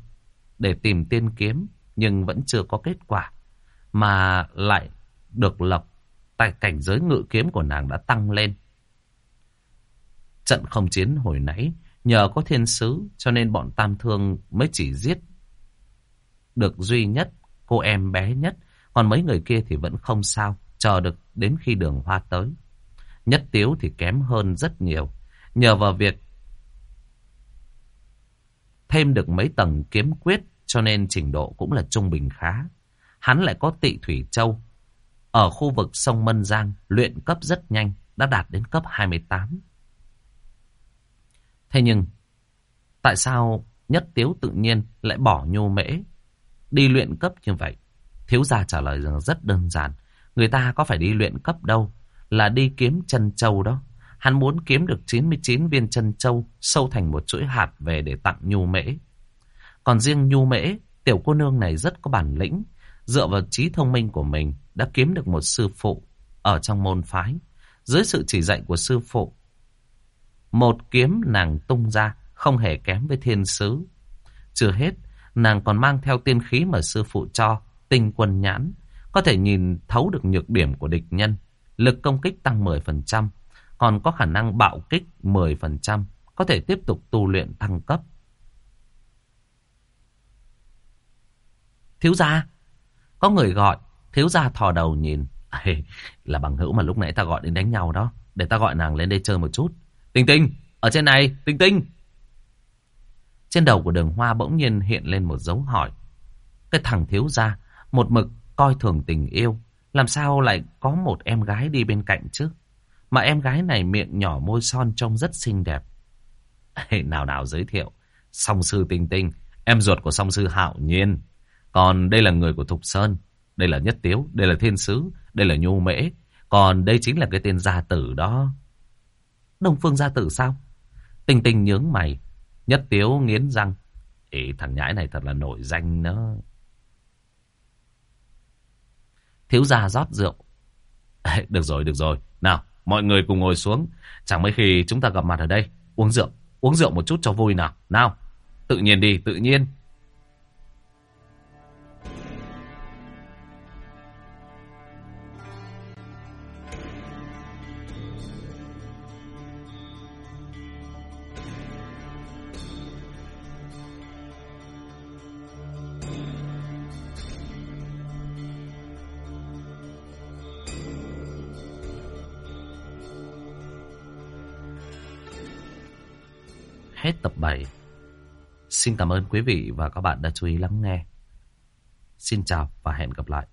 để tìm tiên kiếm nhưng vẫn chưa có kết quả. Mà lại được lộc tại cảnh giới ngự kiếm của nàng đã tăng lên. Trận không chiến hồi nãy nhờ có thiên sứ cho nên bọn tam thương mới chỉ giết được duy nhất cô em bé nhất. Còn mấy người kia thì vẫn không sao, chờ được đến khi đường hoa tới. Nhất tiếu thì kém hơn rất nhiều. Nhờ vào việc thêm được mấy tầng kiếm quyết cho nên trình độ cũng là trung bình khá. Hắn lại có tị Thủy Châu. Ở khu vực sông Mân Giang, luyện cấp rất nhanh, đã đạt đến cấp 28. Thế nhưng, tại sao Nhất Tiếu tự nhiên lại bỏ nhu mễ, đi luyện cấp như vậy? Thiếu gia trả lời rằng rất đơn giản. Người ta có phải đi luyện cấp đâu, là đi kiếm chân châu đó. Hắn muốn kiếm được 99 viên chân châu sâu thành một chuỗi hạt về để tặng nhu mễ. Còn riêng Nhu Mễ, tiểu cô nương này rất có bản lĩnh, dựa vào trí thông minh của mình đã kiếm được một sư phụ ở trong môn phái. Dưới sự chỉ dạy của sư phụ, một kiếm nàng tung ra không hề kém với thiên sứ. Chưa hết, nàng còn mang theo tiên khí mà sư phụ cho, tinh quân nhãn, có thể nhìn thấu được nhược điểm của địch nhân, lực công kích tăng 10%, còn có khả năng bạo kích 10%, có thể tiếp tục tu luyện thăng cấp. Thiếu gia. Có người gọi. Thiếu gia thò đầu nhìn. Ê, là bằng hữu mà lúc nãy ta gọi đến đánh nhau đó. Để ta gọi nàng lên đây chơi một chút. Tinh tinh. Ở trên này. Tinh tinh. Trên đầu của đường hoa bỗng nhiên hiện lên một dấu hỏi. Cái thằng thiếu gia. Một mực coi thường tình yêu. Làm sao lại có một em gái đi bên cạnh chứ? Mà em gái này miệng nhỏ môi son trông rất xinh đẹp. Ê, nào nào giới thiệu. Song sư tinh tinh. Em ruột của song sư hạo nhiên. Còn đây là người của Thục Sơn. Đây là Nhất Tiếu. Đây là Thiên Sứ. Đây là Nhu Mễ. Còn đây chính là cái tên gia tử đó. Đông Phương gia tử sao? Tình tình nhướng mày. Nhất Tiếu nghiến răng. Ê, thằng nhãi này thật là nổi danh nó. Thiếu gia rót rượu. Ê, được rồi, được rồi. Nào, mọi người cùng ngồi xuống. Chẳng mấy khi chúng ta gặp mặt ở đây. Uống rượu. Uống rượu một chút cho vui nào. Nào, tự nhiên đi, tự nhiên. 7. Xin cảm ơn quý vị và các bạn đã chú ý lắng nghe. Xin chào và hẹn gặp lại.